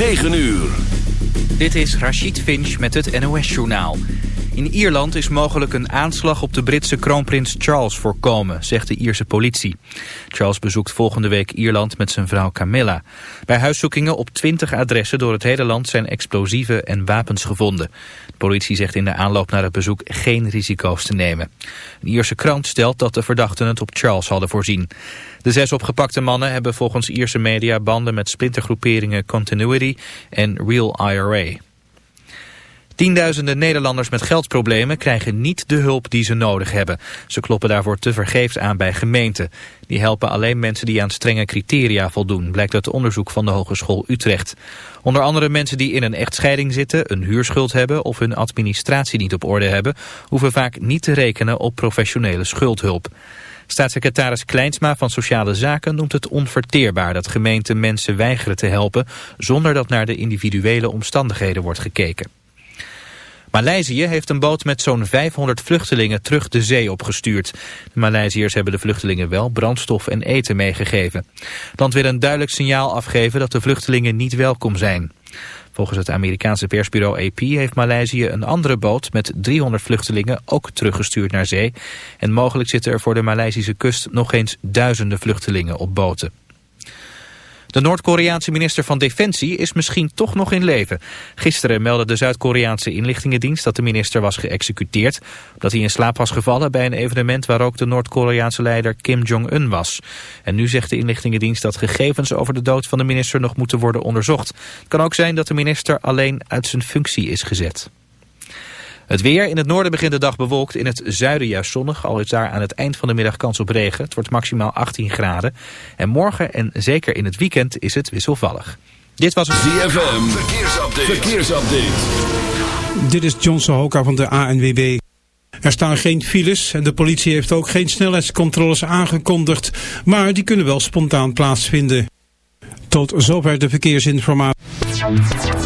9 uur. Dit is Rashid Finch met het NOS-journaal. In Ierland is mogelijk een aanslag op de Britse kroonprins Charles voorkomen, zegt de Ierse politie. Charles bezoekt volgende week Ierland met zijn vrouw Camilla. Bij huiszoekingen op 20 adressen door het hele land zijn explosieven en wapens gevonden. De politie zegt in de aanloop naar het bezoek geen risico's te nemen. Een Ierse krant stelt dat de verdachten het op Charles hadden voorzien. De zes opgepakte mannen hebben volgens Ierse media banden met splintergroeperingen Continuity en Real IRA. Tienduizenden Nederlanders met geldproblemen krijgen niet de hulp die ze nodig hebben. Ze kloppen daarvoor tevergeefs aan bij gemeenten. Die helpen alleen mensen die aan strenge criteria voldoen, blijkt uit onderzoek van de Hogeschool Utrecht. Onder andere mensen die in een echtscheiding zitten, een huurschuld hebben of hun administratie niet op orde hebben, hoeven vaak niet te rekenen op professionele schuldhulp. Staatssecretaris Kleinsma van Sociale Zaken noemt het onverteerbaar dat gemeenten mensen weigeren te helpen zonder dat naar de individuele omstandigheden wordt gekeken. Maleisië heeft een boot met zo'n 500 vluchtelingen terug de zee opgestuurd. De Maleisiërs hebben de vluchtelingen wel brandstof en eten meegegeven. Het land wil een duidelijk signaal afgeven dat de vluchtelingen niet welkom zijn. Volgens het Amerikaanse persbureau AP heeft Maleisië een andere boot met 300 vluchtelingen ook teruggestuurd naar zee. En mogelijk zitten er voor de Maleisische kust nog eens duizenden vluchtelingen op boten. De Noord-Koreaanse minister van Defensie is misschien toch nog in leven. Gisteren meldde de Zuid-Koreaanse inlichtingendienst dat de minister was geëxecuteerd... omdat hij in slaap was gevallen bij een evenement waar ook de Noord-Koreaanse leider Kim Jong-un was. En nu zegt de inlichtingendienst dat gegevens over de dood van de minister nog moeten worden onderzocht. Het kan ook zijn dat de minister alleen uit zijn functie is gezet. Het weer. In het noorden begint de dag bewolkt. In het zuiden juist zonnig. Al is daar aan het eind van de middag kans op regen. Het wordt maximaal 18 graden. En morgen en zeker in het weekend is het wisselvallig. Dit was het ZFM. Verkeersupdate. Verkeersupdate. Dit is John Sohoka van de ANWB. Er staan geen files en de politie heeft ook geen snelheidscontroles aangekondigd. Maar die kunnen wel spontaan plaatsvinden. Tot zover de verkeersinformatie.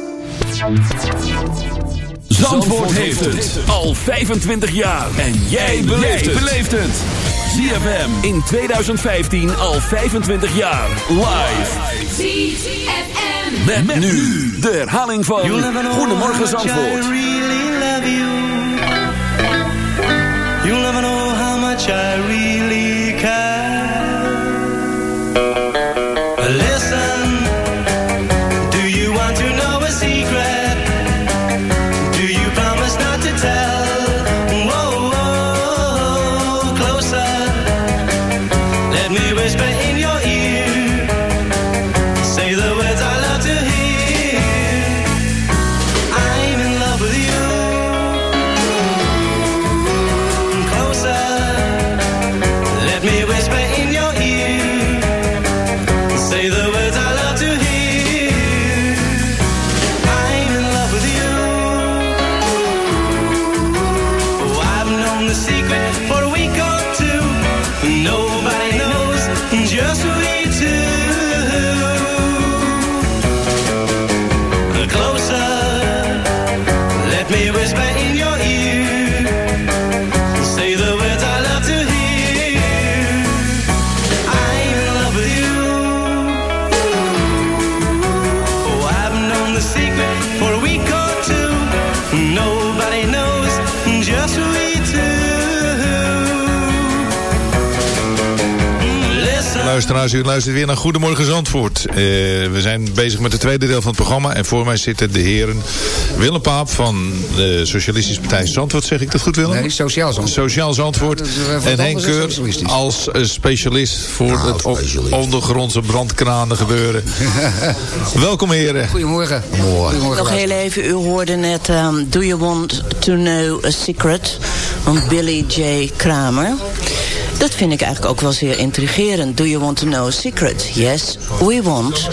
Zandvoort heeft het al 25 jaar. En jij beleeft het. ZFM in 2015 al 25 jaar. Live. ZFM. Met, met nu de herhaling van Goedemorgen Zandvoort. You'll never know how much I really care. Luisteraars. U luistert weer naar Goedemorgen Zandvoort. Uh, we zijn bezig met het tweede deel van het programma. En voor mij zitten de heren Willem Paap van de Socialistische Partij Zandvoort. Zeg ik dat goed, Willem? Nee, Sociaal Zandvoort. Sociaal Zandvoort. en Henk Keur als specialist voor nou, het specialist. ondergrondse brandkranen gebeuren. Welkom heren. Goedemorgen. Goedemorgen. Nog heel even, u hoorde net um, Do You Want To Know A Secret van Billy J. Kramer. Dat vind ik eigenlijk ook wel zeer intrigerend. Do you want to know a secret? Yes, we want.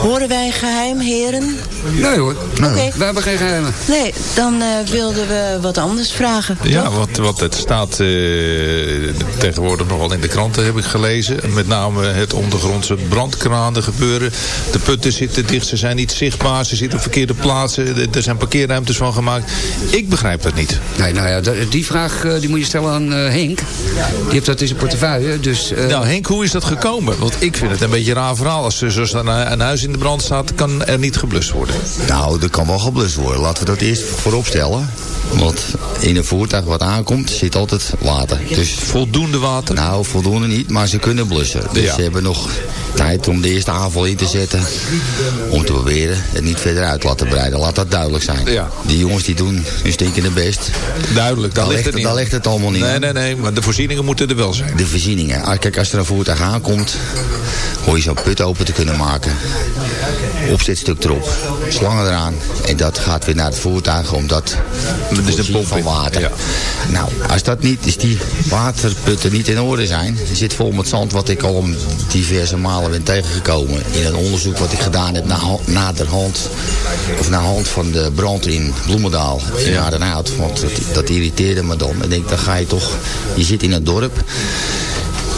Horen wij geheim, heren? Nee hoor, nee. we hebben geen geheimen. Nee, dan uh, wilden we wat anders vragen. Ja, wat, wat het staat uh, tegenwoordig nogal in de kranten heb ik gelezen. Met name het ondergrondse brandkranen gebeuren. De putten zitten dicht, ze zijn niet zichtbaar. Ze zitten op verkeerde plaatsen. Er zijn parkeerruimtes van gemaakt. Ik begrijp dat niet. Nee, nou ja, die vraag uh, die moet je stellen aan Henk. Die heeft dat in zijn portefeuille. Dus, uh... Nou Henk, hoe is dat gekomen? Want ik vind het een beetje een raar verhaal. Als er zoals een, een huis in de brand staat, kan er niet geblust worden. Nou, er kan wel geblust worden. Laten we dat eerst voorop stellen. Want in een voertuig wat aankomt, zit altijd water. Dus voldoende water? Nou, voldoende niet, maar ze kunnen blussen. Dus ze hebben nog tijd om de eerste aanval in te zetten. Om te proberen het niet verder uit te laten breiden. Laat dat duidelijk zijn. Ja. Die jongens die doen hun stinkende best. Duidelijk, daar, ligt, het, daar ligt het allemaal niet Nee, nee, nee, maar de voorzieningen moeten er wel zijn. De voorzieningen. Ah, kijk, als er een voertuig aankomt, hoor je zo'n put open te kunnen maken. Opzetstuk erop, slangen eraan. En dat gaat weer naar het voertuig, omdat dat is de pomp van water. Ja. Nou, als dat niet, als die waterputten niet in orde zijn, zit vol met zand wat ik al om diverse malen ben tegengekomen. In een onderzoek wat ik gedaan heb na, naderhand, of na hand van de brand in Bloemendaal, in ja. Aardenhout. Want dat, dat irriteerde me dan. En ik denk, dan ga je toch, je zit in een dorp.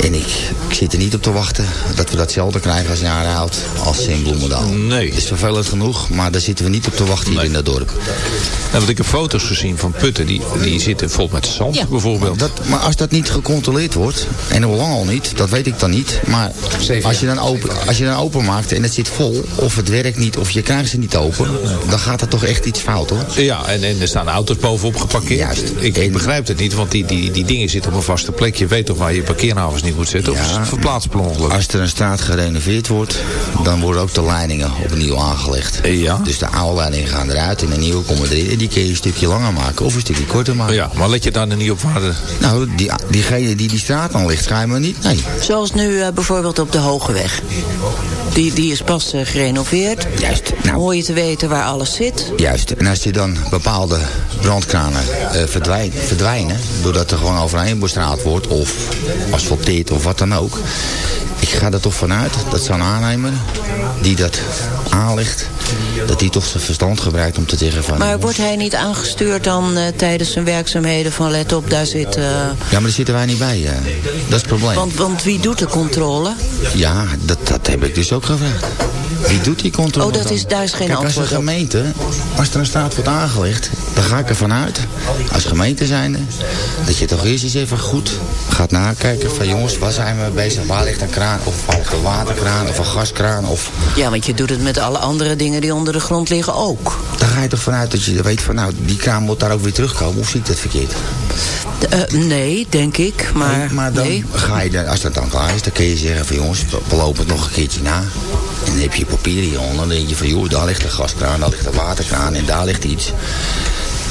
En ik, zit er niet op te wachten dat we datzelfde krijgen als in Aardenhout als in Bloemendaal. Nee. Het is vervelend genoeg, maar daar zitten we niet op te wachten hier in dat dorp. Nou, want ik heb foto's gezien van putten, die, die zitten vol met zand bijvoorbeeld. Dat, maar als dat niet gecontroleerd wordt, en hoe lang al niet, dat weet ik dan niet. Maar als je, dan open, als je dan open maakt en het zit vol, of het werkt niet, of je krijgt ze niet open, dan gaat er toch echt iets fout hoor. Ja, en, en er staan auto's bovenop geparkeerd. Juist. Ik, ik begrijp het niet, want die, die, die dingen zitten op een vaste plek. Je weet toch waar je parkeerhavens niet moet zetten? Ja, verplaatst per ongeluk? Als er een straat gerenoveerd wordt, dan worden ook de leidingen opnieuw aangelegd. Ja. Dus de oude leidingen gaan eruit en de nieuwe komen erin. En die kun je een stukje langer maken of een stukje korter maken. Ja, maar let je daar niet op waar Nou, die, diegene die die straat aanlegt, schijnbaar niet. Nee. Zoals nu uh, bijvoorbeeld op de Hoge Weg. Die, die is pas uh, gerenoveerd. Juist. Nou, hoor je te weten waar alles zit. Juist. En als je dan bepaalde brandkranen uh, verdwijn, verdwijnen... doordat er gewoon overheen bestraald wordt... of asfalteerd of wat dan ook... ik ga er toch vanuit dat zo'n aannemer die dat aanlegt dat hij toch zijn verstand gebruikt om te zeggen van... Maar wordt hij niet aangestuurd dan uh, tijdens zijn werkzaamheden van let op, daar zit... Uh... Ja, maar daar zitten wij niet bij. Uh. Dat is het probleem. Want, want wie doet de controle? Ja, dat, dat heb ik dus ook gevraagd. Wie doet die controle Oh, dat is, daar is geen Kijk, antwoord als de gemeente, als er een straat wordt aangelegd... dan ga ik ervan uit, als gemeente zijnde... dat je toch eerst eens even goed gaat nakijken van... jongens, waar zijn we bezig? Waar ligt een kraan? Of waar ligt een waterkraan? Of een gaskraan? Of... Ja, want je doet het met alle andere dingen die onder de grond liggen ook. Dan ga je toch vanuit dat je weet van... nou, die kraan moet daar ook weer terugkomen. Of zie ik dat verkeerd? Uh, nee, denk ik. Maar, nee, maar dan nee. ga je, dan, als dat dan klaar is, dan kun je zeggen van... jongens, we lopen het nog een keertje na. En dan heb je papier hieronder. Dan denk je van, joh, daar ligt een gaskraan, daar ligt een waterkraan en daar ligt iets.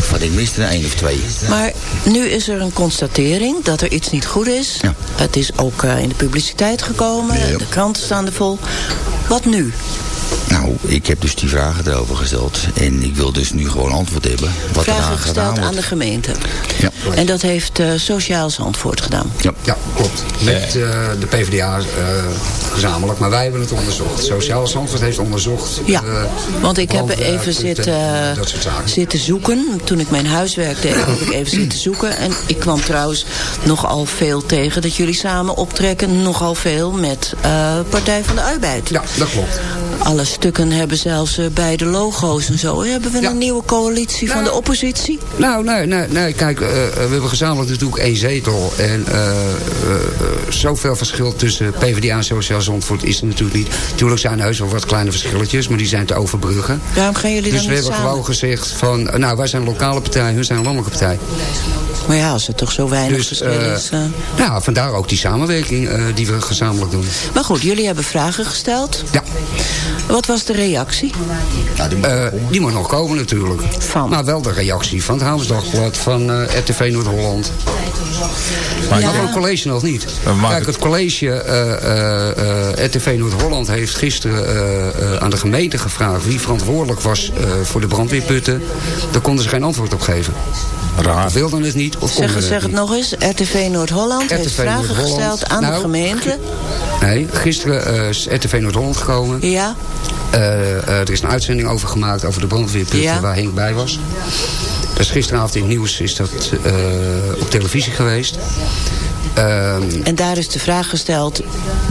Van ik miste er één of twee. Maar nu is er een constatering dat er iets niet goed is. Ja. Het is ook uh, in de publiciteit gekomen. Ja. De kranten staan er vol. Wat nu? Nou, ik heb dus die vragen erover gesteld. En ik wil dus nu gewoon antwoord hebben. Wat Vragen gesteld wordt. aan de gemeente. Ja. En dat heeft uh, Sociaal Zandvoort gedaan. Ja. Ja, klopt. Met uh, de PvdA uh, gezamenlijk. Maar wij hebben het onderzocht. Sociaal Zandvoort heeft onderzocht. Ja, uh, want ik heb even zitten, zitten zoeken. Toen ik mijn huiswerk deed, heb ik even zitten zoeken. En ik kwam trouwens nogal veel tegen dat jullie samen optrekken. Nogal veel met uh, Partij van de Arbeid. Ja, dat klopt. Alle stukken mogelijken hebben zelfs eh, bij de logo's en zo. Hebben we een nieuwe coalitie van de oppositie? Nou, nee, nee, nee. Kijk, eh, we hebben gezamenlijk natuurlijk één zetel. En eh, eh, zoveel verschil tussen PvdA en Sociaal Zandvoort is er natuurlijk niet. Tuurlijk zijn er heus wel wat kleine verschilletjes, maar die zijn te overbruggen. Waarom gaan jullie dus dan we hebben samen? gewoon gezegd van, eh, nou, wij zijn een lokale partij, hun zijn een landelijke partij. Maar ja, als er toch zo weinig Dus, verschil eh, is... eh. Nou, vandaar ook die samenwerking eh, die we gezamenlijk doen. Maar goed, jullie hebben vragen gesteld. Ja. Wat was de reactie? Eh, die moet nog komen natuurlijk. Van? Maar wel de reactie van het Hamersdagblad, van eh, RTV Noord-Holland. Maar Ja. van het college nog niet. Kijk, het- college eh, eh, eh, RTV Noord-Holland heeft gisteren eh, eh, aan de gemeente gevraagd... wie verantwoordelijk was eh, voor de brandweerputten. Daar konden ze geen antwoord op geven. Raar. Of wilden het niet, of Zeg, het zeg het niet. nog eens. RTV Noord-Holland heeft vragen gesteld aan de Nou, gemeente. Nee, gisteren eh, is RTV Noord-Holland gekomen. Ja, Eh, eh, er is een uitzending over gemaakt over de brandweerputten Ja. waar Henk bij was. Dus gisteravond in het nieuws is dat eh, op televisie geweest. Ehm, en daar is de vraag gesteld.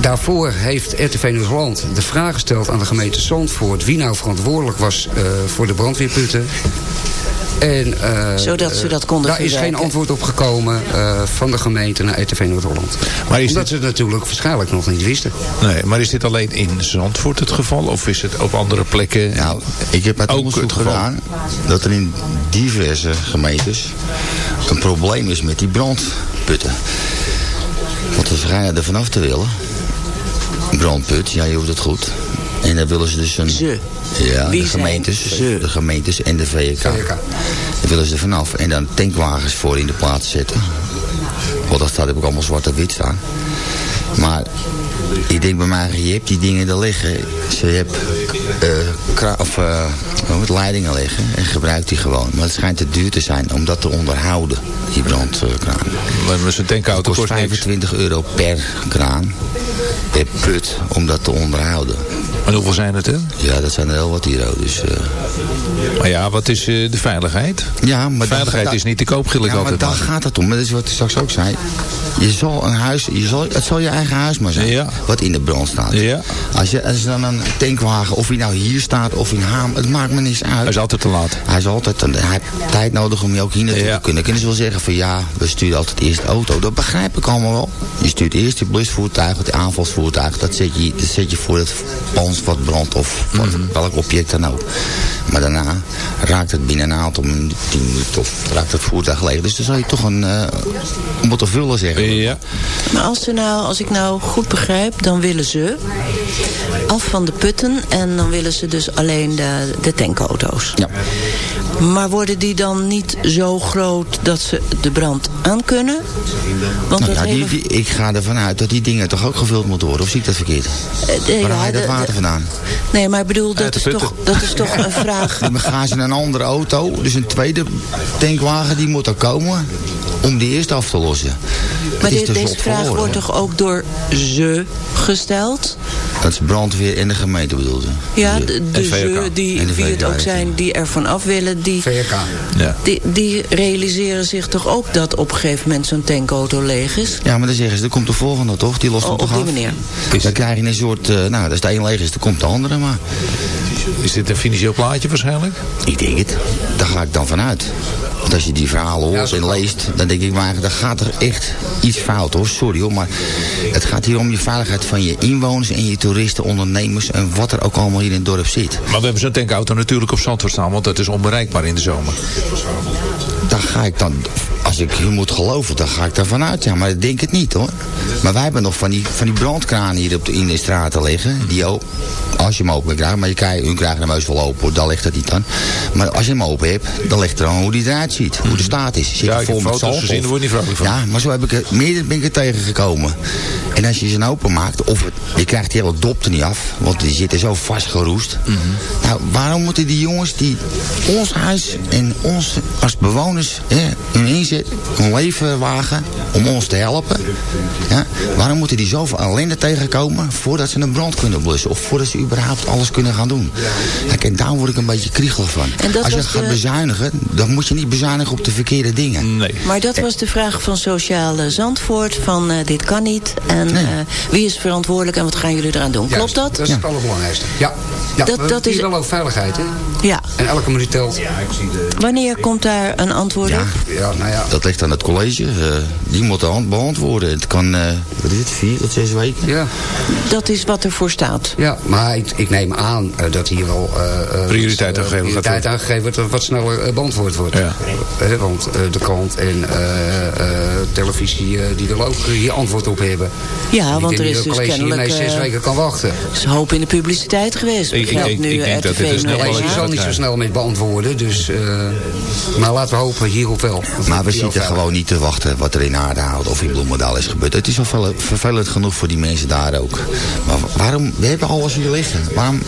daarvoor heeft RTV Noord-Holland de vraag gesteld aan de gemeente Zandvoort... wie nou verantwoordelijk was eh, voor de brandweerputten. En, eh, Zodat ze dat konden Daar is geen antwoord op gekomen eh, van de gemeente naar RTV Noord-Holland. Maar is Omdat dit- ze het natuurlijk waarschijnlijk nog niet wisten. Nee, maar is dit alleen in Zandvoort het geval? Of is het op andere plekken? Nou, ik heb uit Ook onderzoek het gedaan dat er in diverse gemeentes een probleem is met die brandputten. Want ze schijnen er vanaf te willen. Een brandput, ja, je hoort het goed. En dan willen ze dus een... Ze. Ja, Wie de gemeentes, ze? de gemeentes en de VK. VK. Daar willen ze er vanaf. En dan tankwagens voor in de plaats zetten. Want dat staat heb ik allemaal zwart op wit staan. Maar ik denk bij mij, je hebt die dingen er liggen. Ze hebt eh, kra- of, eh, het, leidingen liggen en gebruikt die gewoon. Maar het schijnt te duur te zijn om dat te onderhouden, die brandkraan. Maar zo'n tankauto Het kost kost niks. 25 euro per kraan, per put, om dat te onderhouden. En hoeveel zijn het er? Ja, dat zijn er heel wat hier. ook, Dus, eh, Maar ja, wat is eh, de veiligheid? ja, maar Veiligheid is niet te koop, gil ik ja, altijd maar daar maar. gaat het om. Maar dat is wat ik straks ook zei. Je zal een huis, je zal, het zal je eigen huis maar zijn. Ja. Wat in de brand staat. Ja. Als, je, als je dan een tankwagen, of hij nou hier staat of in Haam, het maakt me niks uit. Hij is altijd te laat. Hij is altijd, hij heeft tijd nodig om je ook hier naartoe Ja. te kunnen. Kunnen ze wel zeggen van ja, we sturen altijd eerst de auto. Dat begrijp ik allemaal wel. Je stuurt eerst je blusvoertuig, het aanvalsvoertuig. Dat zet je, dat zet je voor het pand wat brandt of wat- Mhm. welk object dan ook. Maar daarna raakt het binnen een aantal minuten, tien minuten of raakt het voertuig leeg. Dus dan zou je toch een, eh om het te vullen zeggen. Ja. Maar als, ze nou, als ik nou goed begrijp, dan willen ze af van de putten. En dan willen ze dus alleen de, de tankauto's. Ja. Maar worden die dan niet zo groot dat ze de brand aan kunnen? Want Nou dat ja, die, hele- die- ik ga ervan uit dat die dingen toch ook gevuld moeten worden. Of zie ik dat verkeerd? Eh, de- Waar ja, haal je dat water de- vandaan? Nee, maar ik bedoel, dat is, toch, dat is toch een vraag... Dan gaan ze in een andere auto, dus een tweede tankwagen, die moet er komen om die eerst af te lossen. Maar is deze vraag wordt toch ook door ze gesteld? Dat is brandweer en de gemeente bedoelde. Ja, Ze. de, de ze, die, de wie het ook ja. zijn, die er vanaf willen, die, VK. ja. die, die realiseren zich toch ook dat op een gegeven moment zo'n tankauto leeg is? Ja, maar dan zeggen ze, er komt de volgende toch? Die lost Oh, hem op toch die af? manier. Dan krijg je een soort, eh, nou, als de een leeg is, dan komt de andere maar. Is dit een financieel plaatje waarschijnlijk? Ik denk het. Daar ga ik dan vanuit. Want als je die verhalen hoort en leest, dan denk ik maar, dan gaat er echt iets fout hoor. Sorry hoor, maar het gaat hier om je veiligheid van je inwoners en je toeristen, ondernemers en wat er ook allemaal hier in het dorp zit. Maar we hebben zo'n tankauto natuurlijk op Zandvoort staan, want dat is onbereikbaar in de zomer. Daar ga ik dan, als ik u moet geloven, dan ga ik daarvan uit. Ja, maar ik denk het niet hoor. Maar wij hebben nog van die, van die brandkranen hier op de, in de straten liggen. Die ook, als je hem open krijgt, maar je krijgt, hun krijgen hem heus wel open hoor, daar ligt het niet aan. Maar als je hem open hebt, dan ligt er aan hoe die eruit ziet. Hoe de staat is. Zit Ja, ik vol met zalf gezien, daar word je niet vrolijk van. Ja, maar zo heb ik er, meer ben ik er tegengekomen. En als je ze nou open maakt, of het, je krijgt die hele dop er niet af, want die zitten zo vastgeroest. Nou, waarom moeten die jongens die ons huis en ons als bewoners bewoners hè, hun inzet, hun leven wagen om ons te helpen. Ja, waarom moeten die zoveel ellende tegenkomen voordat ze een brand kunnen blussen? Of voordat ze überhaupt alles kunnen gaan doen? Kijk, en daar word ik een beetje kriegelig van. Als je gaat de- bezuinigen, dan moet je niet bezuinigen op de verkeerde dingen. Nee. Maar dat was de vraag van Sociaal eh, Zandvoort. Van eh, dit kan niet. En Nee. eh, wie is verantwoordelijk en wat gaan jullie eraan doen? Klopt dat? Dat is het allerbelangrijkste. Ja, ja Dat- dat is- wel over veiligheid, hè? Ja. En elke minuut telt. Wanneer komt daar een Ja? Ja, nou ja. dat ligt aan het college. Eh, die moet de hand beantwoorden. Het kan, eh, wat is het, vier tot zes weken? Ja, Dat is wat er voor staat. ja maar ik, ik neem aan eh, dat hier wel... eh, eh, Prioriteit aangegeven gaat prioriteit aangegeven wordt dat wat sneller beantwoord wordt. Ja. Want eh, de krant en eh, eh, televisie die willen ook hier antwoord op hebben. Ja, ik want er is dat dus het college kennelijk... hiermee zes eh, weken kan wachten. er is hoop in de publiciteit geweest. Ik- ik denk- nu ik denk dat dit Het college Ja, zal niet zo snel mee beantwoorden. Dus, eh, maar laten we hopen hierop wel. Maar we zitten gewoon niet te wachten wat er in Aardehout of in Bloemendaal is gebeurd. Het is vervel- vervelend genoeg voor die mensen daar ook. Maar wa- waarom, we hebben alles hier liggen. Waarom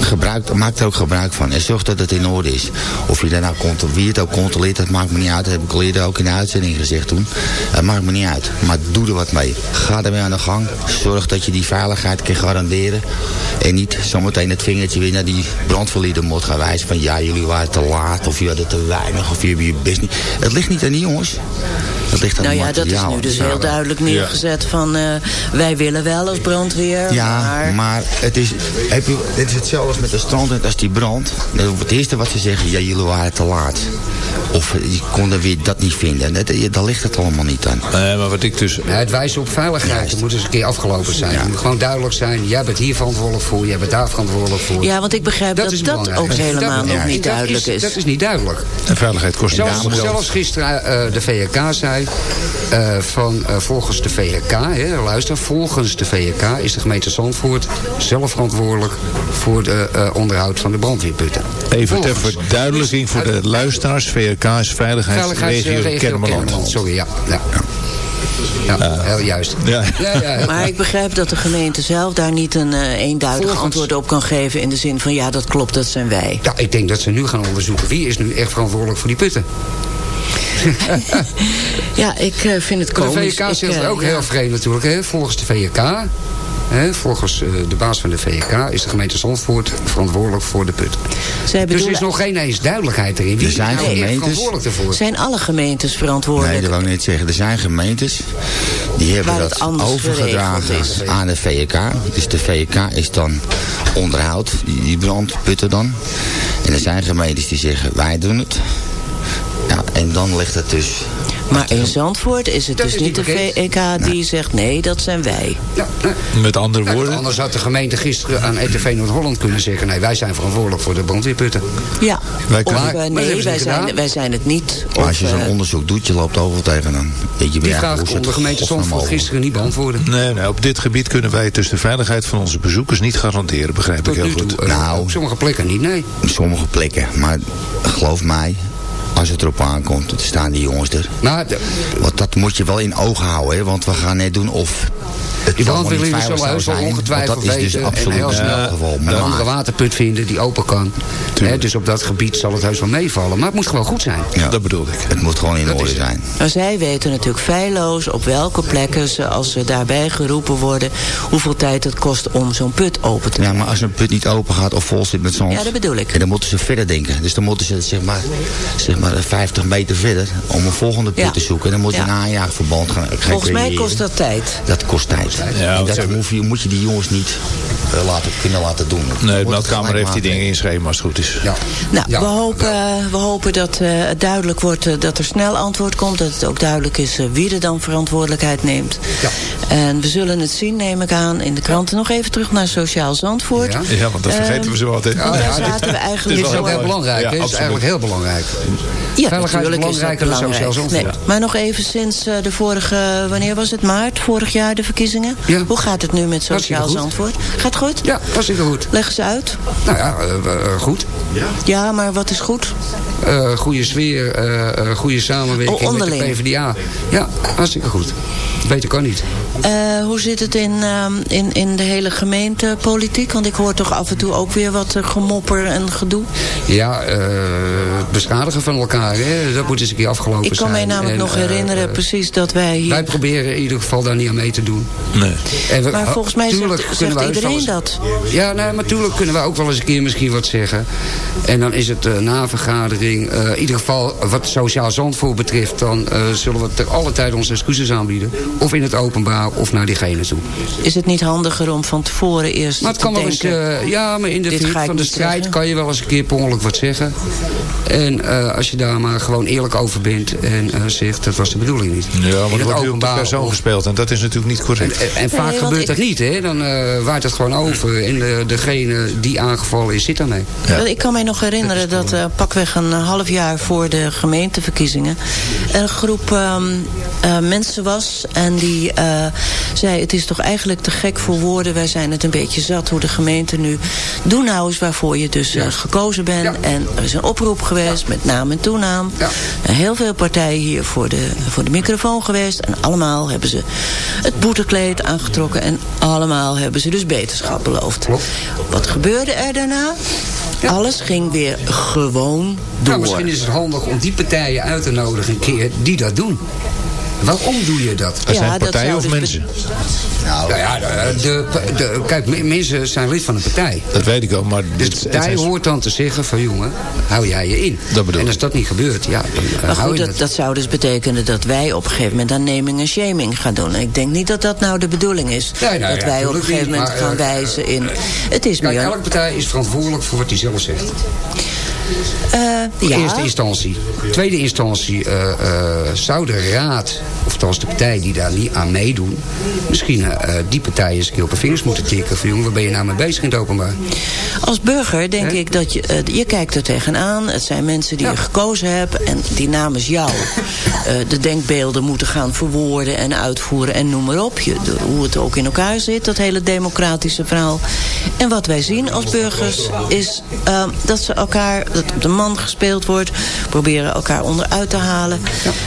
gebruik, maak er ook gebruik van en zorg dat het in orde is. Of je daar nou komt, wie het ook controleert, dat maakt me niet uit. Dat heb ik al eerder ook in de uitzending gezegd toen. Het maakt me niet uit. Maar doe er wat mee. Ga ermee aan de gang. Zorg dat je die veiligheid kan garanderen. En niet zometeen het vingertje weer naar die brandverlieden moet gaan wijzen. Van ja, jullie waren te laat of jullie hadden te weinig of jullie hebben je niet. Het ligt niet aan die jongens. Het ligt aan Nou het ja, dat is nu dus heel duidelijk neergezet van... eh, wij willen wel als brandweer, Ja, maar... maar, het, is, heb je, het is hetzelfde als met de strand als die brand. Dan Het eerste wat ze zeggen, ja, jullie waren te laat. Of eh, je konden weer dat niet vinden. Dat, eh, daar ligt het allemaal niet aan. Nee, maar wat ik dus... Ja, het wijzen op veiligheid, dat moet eens een keer afgelopen zijn. Het moet gewoon duidelijk zijn, jij bent hier verantwoordelijk voor, jij bent daar verantwoordelijk voor. Ja, want ik begrijp dat dat, ook helemaal Dat- nog niet duidelijk is. Dat is niet duidelijk. En veiligheid kost Zelfs, zelfs gisteren eh, de VHK zei, eh, van, eh, volgens de VHK, hè, luister, volgens de VHK is de gemeente Zandvoort zelf verantwoordelijk voor de onderhoud van de brandweerputten. Even ter verduidelijking voor de luisteraars. VRK is Veiligheidsregio. Kennemerland. Sorry, ja. ja. Ja, heel juist. Ja. Ja, ja, ja. Maar ik begrijp dat de gemeente zelf daar niet een eh, eenduidig Volgens- antwoord op kan geven... in de zin van ja, dat klopt, dat zijn wij. Ja, ik denk dat ze nu gaan onderzoeken wie is nu echt verantwoordelijk voor die putten. Ja, ik eh, vind het De komisch. VK Ik, zegt eh, ook heel vreemd natuurlijk. Hè? Volgens de VK, volgens eh, de baas van de VK... is de gemeente Zandvoort verantwoordelijk voor de put. Zij Dus er is nog geen eens duidelijkheid erin. Wie Er zijn is nou gemeentes- verantwoordelijk ervoor? zijn alle gemeentes Nee, verantwoordelijk? dat wou ik net zeggen. Er zijn gemeentes die hebben dat overgedragen aan de VK. Dus de VK is dan onderhoud, die, die brandputten dan. En er zijn gemeentes die zeggen, wij doen het. Ja, en dan ligt het dus... Maar in Zandvoort is het Dat dus is niet de bekend. VK die zegt nee, dat zijn wij. Ja, nee. Met andere Nou, woorden. anders had de gemeente gisteren aan ETV Noord-Holland kunnen zeggen... nee, wij zijn verantwoordelijk voor de brandweerputten. Ja, Wij of kunnen- eh, Maar hebben nee, wij zijn, wij zijn het niet. Maar Of, als je zo'n eh, onderzoek doet, je loopt overal tegen dan. Weet je, Die vraag kon het de gemeente Zandvoort gisteren niet beantwoorden. Nee, nee, op dit gebied kunnen wij dus de veiligheid van onze bezoekers niet garanderen, begrijp ik Tot heel nu goed. toe. eh, Nou. Op sommige plekken niet, nee. Op sommige plekken. Maar geloof mij, als het erop aankomt, dan staan die jongens er. De, Want dat moet je wel in oog houden, hè? want we gaan net doen of het die brandweerlieden zullen heus wel ongetwijfeld dat is dus weten en absoluut heel niet snel geval. een Maar andere waterput vinden die open kan. Hè, dus op dat gebied zal het heus wel meevallen. Maar het moet gewoon goed zijn. ja, Dat bedoel ik. het moet gewoon in Dat orde zijn. Maar zij weten natuurlijk feilloos op welke plekken ze, als ze daarbij geroepen worden, hoeveel tijd het kost om zo'n put open te Ja, maken. maar als een put niet open gaat of vol zit met zand... Ja, dat bedoel ik. En dan moeten ze verder denken. Dus dan moeten ze zeg maar, zeg maar 50 meter verder om een volgende put Ja. te zoeken. En dan moet je Ja. een aanjaagverband gaan, gaan Volgens mij kost dat tijd. Dat kost tijd. Ja, en dat je, moet je die jongens niet eh, laten, kunnen laten doen. Nee, de het meldkamer heeft die dingen maatregelen. in schema als het goed is. Ja. Nou, Ja. we, hopen, we hopen dat eh, het duidelijk wordt eh, dat er snel antwoord komt. Dat het ook duidelijk is eh, wie er dan verantwoordelijkheid neemt. Ja. En we zullen het zien, neem ik aan, in de kranten. Nog even terug naar Sociaal Zandvoort. Ja. Ja, want dat vergeten we zo altijd. Ja, daar zaten we eigenlijk is ook heel belangrijk. Ja. Dit is eigenlijk heel belangrijk. Ja, Veiligheid is natuurlijk is dat belangrijker dan belangrijk. sociaal Nee, zandvoort. maar nog even sinds eh, de vorige, wanneer was het, maart, vorig jaar de verkiezingen? Ja. Hoe gaat het nu met Sociaal Hartstikke. Zandvoort? Gaat goed? Ja, heel goed. Leg eens uit. Nou ja, eh, eh, goed. Ja, maar wat is goed? eh, goede sfeer, eh, eh, goede samenwerking Oh, met de onderling. PvdA. Ja, hartstikke goed. Beter kan niet. Eh, hoe zit het in, ehm, in, in de hele gemeentepolitiek? Want ik hoor toch af en toe ook weer wat gemopper en gedoe. Ja, eh, het beschadigen van elkaar, hè, dat moet eens een keer afgelopen Ik kan zijn. mij namelijk En, nog eh, herinneren precies dat wij hier... Wij proberen in ieder geval daar niet aan mee te doen. Nee. En we- Maar volgens mij tuurlijk zegt, kunnen zegt wij iedereen eens- dat. Ja, nee, maar natuurlijk kunnen we ook wel eens een keer misschien wat zeggen. En dan is het eh, na vergadering, eh, in ieder geval wat Sociaal Zandvoort betreft... dan eh, zullen we ter alle tijd onze excuses aanbieden. Of in het openbaar of naar diegene toe. Is het niet handiger om van tevoren eerst Maar het te kan wel eens, denken... eh, ja, maar in de van de strijd zeggen. kan je wel eens een keer per ongeluk wat zeggen. En eh, als je daar maar gewoon eerlijk over bent en eh, zegt, dat was de bedoeling niet. Ja, maar er het wordt nu op de openbaar persoon gespeeld en dat is natuurlijk niet correct. En, en vaak Nee, gebeurt dat niet, hè? Dan eh waait het gewoon over. En de, degene die aangevallen is, zit daarmee. Wel, Ik kan mij nog herinneren dat eh, pakweg een eh, half jaar voor de gemeenteverkiezingen... er een groep ehm, eh, mensen was en die eh, zei... het is toch eigenlijk te gek voor woorden. Wij zijn het een beetje zat hoe de gemeente nu... doe nou eens waarvoor je dus eh, gekozen bent. Ja. En er is een oproep geweest met naam en toenaam. Ja. Heel veel partijen hier voor de, voor de microfoon geweest. En allemaal hebben ze het boetekleed aangetrokken. En allemaal hebben ze dus beterschap beloofd. Wat gebeurde er daarna? Alles ging weer gewoon door. Nou, misschien is het handig om die partijen uit te nodigen een keer die dat doen. Waarom doe je dat? Er Ja, zijn partijen of dus mensen? Nou ja, de, de, de- kijk, me- mensen zijn lid van een partij. Dat weet ik ook, maar... Dus de het partij hoort dan te zeggen van jongen, hou jij je in. Dat bedoel en als dat niet gebeurt, ja, dan eh, Maar hou goed, je dat, dat zou dus betekenen dat wij op een gegeven moment aan naming en shaming gaan doen. En ik denk niet dat dat nou de bedoeling is. Nee, nou dat ja, wij op een gegeven moment maar, gaan eh, wijzen in... Het is Kijk, meer... elke partij is verantwoordelijk voor wat hij zelf zegt. Ja, Eerste instantie. Tweede instantie eh, zou de raad, of althans de partij die daar niet aan meedoen... misschien die partijen eens een keer op de vingers moeten tikken. Van jongen, waar ben je nou mee bezig in het openbaar? Als burger denk ik dat je, je kijkt er tegenaan. Het zijn mensen die Ja. je gekozen hebt en die namens jou de denkbeelden moeten gaan verwoorden en uitvoeren en noem maar op. Je, de- hoe het ook in elkaar zit, dat hele democratische verhaal. En wat wij zien als burgers is eh, dat ze elkaar, dat op de man gespeeld wordt, proberen elkaar onderuit te halen.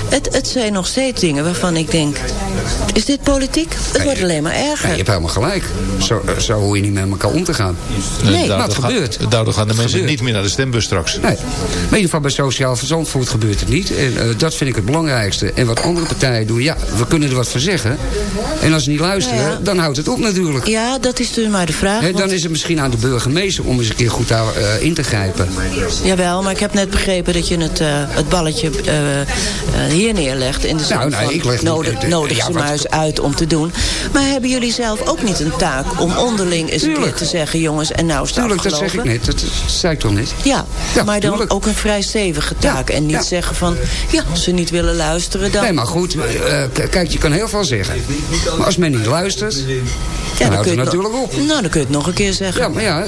Het, het zijn nog steeds dingen waarvan ik denk, is dit politiek? Het wordt alleen maar Ja, erger. je hebt helemaal gelijk. Zo, eh, zo hoor je niet met elkaar om te gaan. Nee, daardoor maar het gaan- gebeurt. Daardoor gaan de mensen gebeurt. niet meer naar de stembus straks. Nee, maar in ieder geval bij Sociaal Zandvoort gebeurt het niet. En eh, dat vind ik het belangrijkste. En wat andere partijen doen, ja, we kunnen er wat van zeggen. En als ze niet luisteren, Ja, ja. dan houdt het op natuurlijk. Ja, dat is dus maar de vraag. Hè, dan want- is het misschien aan de burgemeester om eens een keer goed daar eh, in te grijpen. Jawel, maar ik heb net begrepen dat je het, eh, het balletje eh, eh, hier neerlegt. In de zin Nou, nee, van ik leg niet- nodig, eh, nodig ja, ze maar eens uit om te doen. Maar hebben jullie zelf ook niet een taak om onderling eens een keer Tuurlijk. te zeggen... jongens, en nou is het Tuurlijk, dat zeg ik net. Dat zei ik toch net. Ja, Ja, maar dan tuurlijk. ook een vrij stevige taak. en niet ja. zeggen van, ja, als ze niet willen luisteren dan... Nee, maar goed, eh, kijk, je kan heel veel zeggen. Maar als men niet luistert, ja, dan houdt kun je het natuurlijk op. nog- Nou, dan kun je het nog een keer zeggen. Ja, maar ja,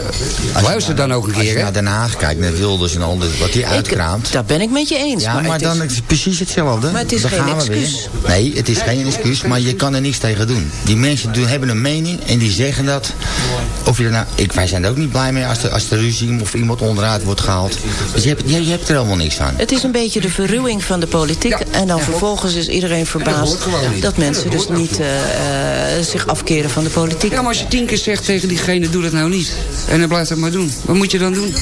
luister dan ook een Als je keer, naar Den Haag kijkt, naar Wilders en al dit, wat die Ik- uitkraamt. dat ben ik met je eens. Ja, maar, het dan is- het precies hetzelfde. Maar het is geen gaan we weer. excuus. Nee, het is geen excuus, maar je kan er niks tegen doen. Die mensen doen, hebben een mening en die zeggen dat. Of je er nou, ik, wij zijn er ook niet blij mee als er, als er ruzie of iemand onderuit wordt gehaald. Dus je hebt, je, je hebt er helemaal niks aan. Het is een beetje de verruwing van de politiek. Ja, en dan ja. vervolgens is iedereen verbaasd dat mensen Dat dus niet eh, eh, zich afkeren van de politiek. Ja, maar als je tien keer zegt tegen diegene, doe dat nou niet. En dan blijft het maar doen. Wat moet je dan doen?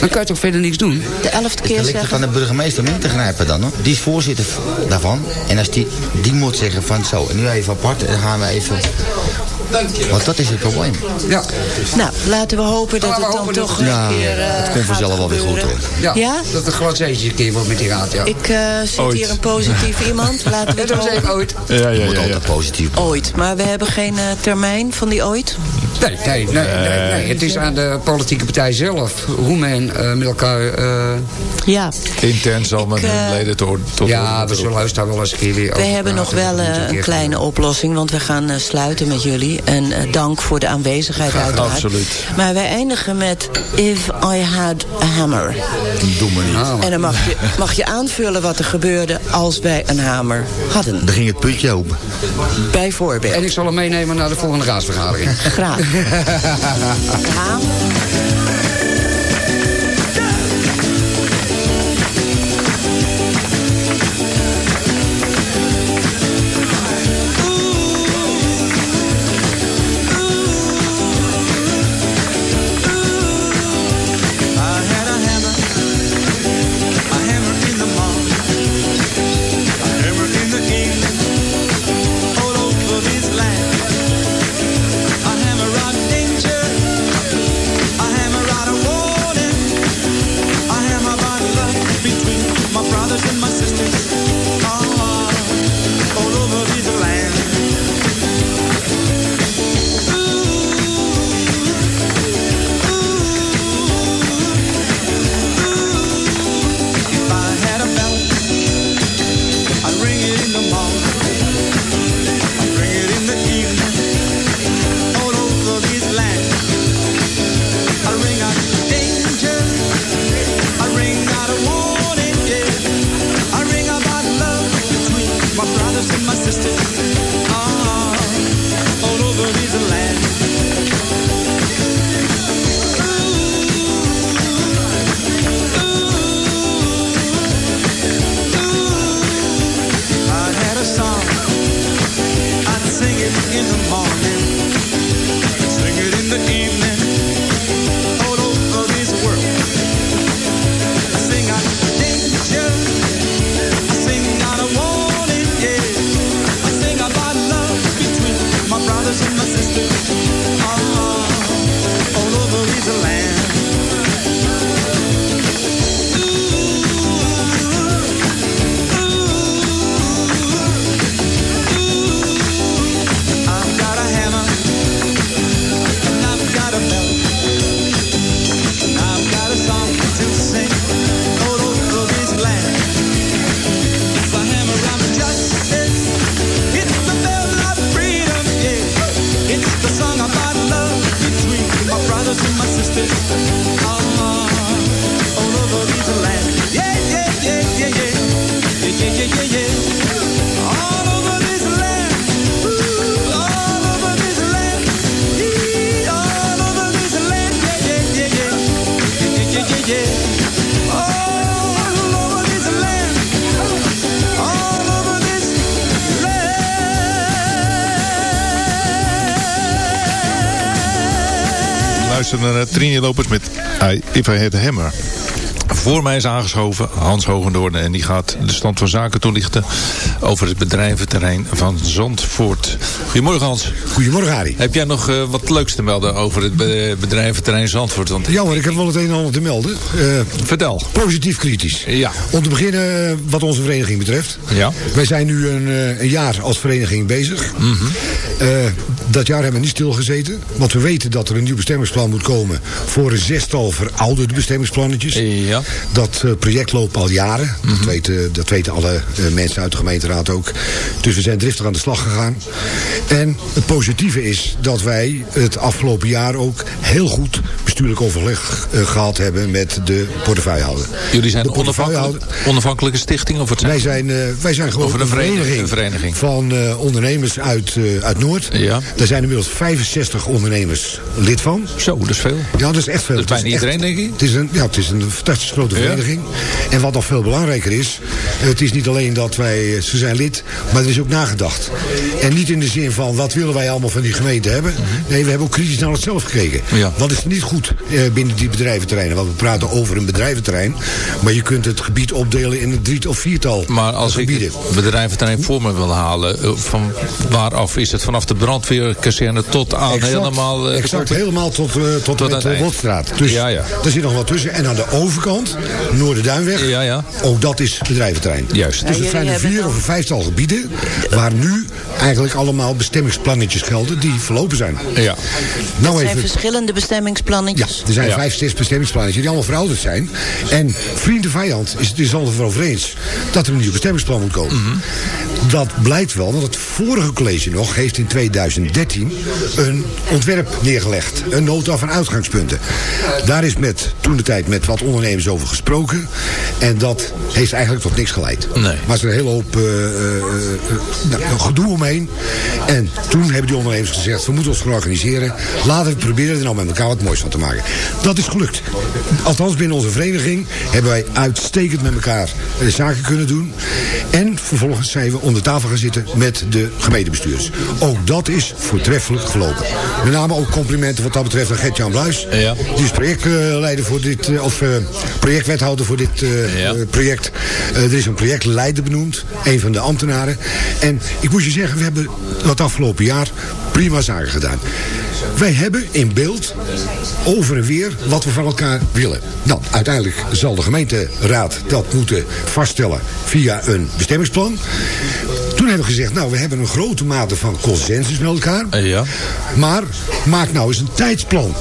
Dan kan je toch verder niks doen? De elfde keer Dan ligt het aan zeggen... de burgemeester om in te grijpen dan. Hoor. Die is voorzitter daarvan. En als die, die moet zeggen van zo, en nu even apart, en dan gaan we even... Want dat is het probleem. Ja. Nou, laten we hopen dat we het dan hopen toch een Ja, keer eh, het komt vanzelf wel weer goed, gebeuren. Ja, Ja? dat het zeetje een keer wordt met die raad, ja. Ik eh, zit Ooit. hier een positief iemand. Laten we Ja, het dat hopen. ooit. Ja, Je moet altijd positief. Ooit. Maar we hebben geen eh, termijn van die ooit. Nee, nee, nee, nee, nee. Het is aan de politieke partij zelf hoe men eh, met elkaar... eh, Ja. Intern zal men hun leden tot, tot ja, we zullen huis daar wel eens een keer weer We hebben nog wel een kleine oplossing, want we gaan sluiten met jullie. En eh, dank voor de aanwezigheid uiteraard. Absoluut. Maar wij eindigen met If I Had a Hammer. Doe me niet. Nou, En dan mag je, mag je aanvullen wat er gebeurde als wij een hamer hadden. Dan ging het putje open. Bijvoorbeeld. En ik zal hem meenemen naar de volgende raadsvergadering. Graag. Hamer. Luister naar Trini Lopez met I, If I Had a Hammer. Voor mij is aangeschoven Hans Hogendoorn en die gaat de stand van zaken toelichten over het bedrijventerrein van Zandvoort. Goedemorgen Hans. Goedemorgen Harry. Heb jij nog eh, wat leuks te melden over het be- bedrijventerrein Zandvoort? Want... Ja hoor, ik heb wel het een en ander te melden. Eh, Vertel. Positief kritisch. Ja. Om te beginnen eh, wat onze vereniging betreft. Ja. Wij zijn nu een, een jaar als vereniging bezig. Mhm. Dat jaar hebben we niet stilgezeten. Want we weten dat er een nieuw bestemmingsplan moet komen... voor een zestal verouderde bestemmingsplannetjes. Ja. Dat eh, project loopt al jaren. Mhm. dat, weten, dat weten alle eh, mensen uit de gemeenteraad ook. Dus we zijn driftig aan de slag gegaan. En het positieve is dat wij het afgelopen jaar ook heel goed bestuurlijk overleg eh, gehad hebben met de portefeuillehouder. Jullie zijn de onafhankelijk, onafhankelijke stichting? Of wat zijn Wij zijn, wij zijn gewoon een een vereniging, een vereniging. van ondernemers uit, uit Noord. Ja. Daar zijn inmiddels 65 ondernemers lid van. Zo, dat is veel. Ja, dat is echt veel. Dat is bijna Het iedereen, echt- denk ik. Het is een, ja, het is een fantastisch grote Ja. vereniging. En wat nog veel belangrijker is, het is niet alleen dat wij, eh, ze zijn lid, maar er is ook nagedacht. En niet in de zin van, wat willen wij allemaal van die gemeente hebben? Nee, we hebben ook kritisch naar onszelf gekeken. Ja. Wat is niet goed eh, binnen die bedrijventerreinen? Want we praten over een bedrijventerrein, maar je kunt het gebied opdelen in een drie of viertal Maar als ik gebieden. het bedrijventerrein voor me wil halen, eh, van waaraf is het? Vanaf de brandweerkazerne tot aan Exact, helemaal... eh, exact helemaal tot, tot, de eind. Wotstraat. Dus Ja, ja. daar zit nog wat tussen. En aan de overkant, Noorderduinweg, Ja, ja. ook dat is bedrijventerrein. Juist. Dus het zijn er vier of een vijftal gebieden waar nu eigenlijk allemaal bestemmingsplannetjes gelden die verlopen zijn. Ja. Nou Dat zijn even. verschillende Ja, bestemmingsplannetjes. er zijn Ja. vijf, zes bestemmingsplannetjes die allemaal verouderd zijn. En vrienden vijand is het er allemaal over eens dat er een nieuw bestemmingsplan moet komen. Mhm. Dat blijkt wel, want het vorige college nog heeft in 2013 een ontwerp neergelegd. Een nota van uitgangspunten. Daar is met, toen de tijd met wat ondernemers over gesproken. En dat heeft eigenlijk tot niks geleid. Nee. Maar er is een hele hoop eh, eh, eh, nou, gedoe omheen. En toen hebben die ondernemers gezegd, we moeten ons gaan organiseren. Laten we proberen er nou met elkaar wat moois van te maken. Dat is gelukt. Althans binnen onze vereniging hebben wij uitstekend met elkaar zaken kunnen doen. En vervolgens zijn we om de tafel gaan zitten met de gemeentebestuurders. Ook dat is voortreffelijk gelopen. Met name ook complimenten wat dat betreft aan Gert-Jan Bluis. Ja. Die is projectleider voor dit, of projectwethouder voor dit eh, Ja. eh, project. Eh, er is een projectleider benoemd, een van de ambtenaren. En ik moet je zeggen, we hebben dat afgelopen jaar prima zaken gedaan. Wij hebben in beeld over en weer wat we van elkaar willen. Nou, uiteindelijk zal de gemeenteraad dat moeten vaststellen via een bestemmingsplan. Toen hebben we gezegd, nou, we hebben een grote mate van consensus met elkaar. Ja. Maar maak nou eens een tijdsplan.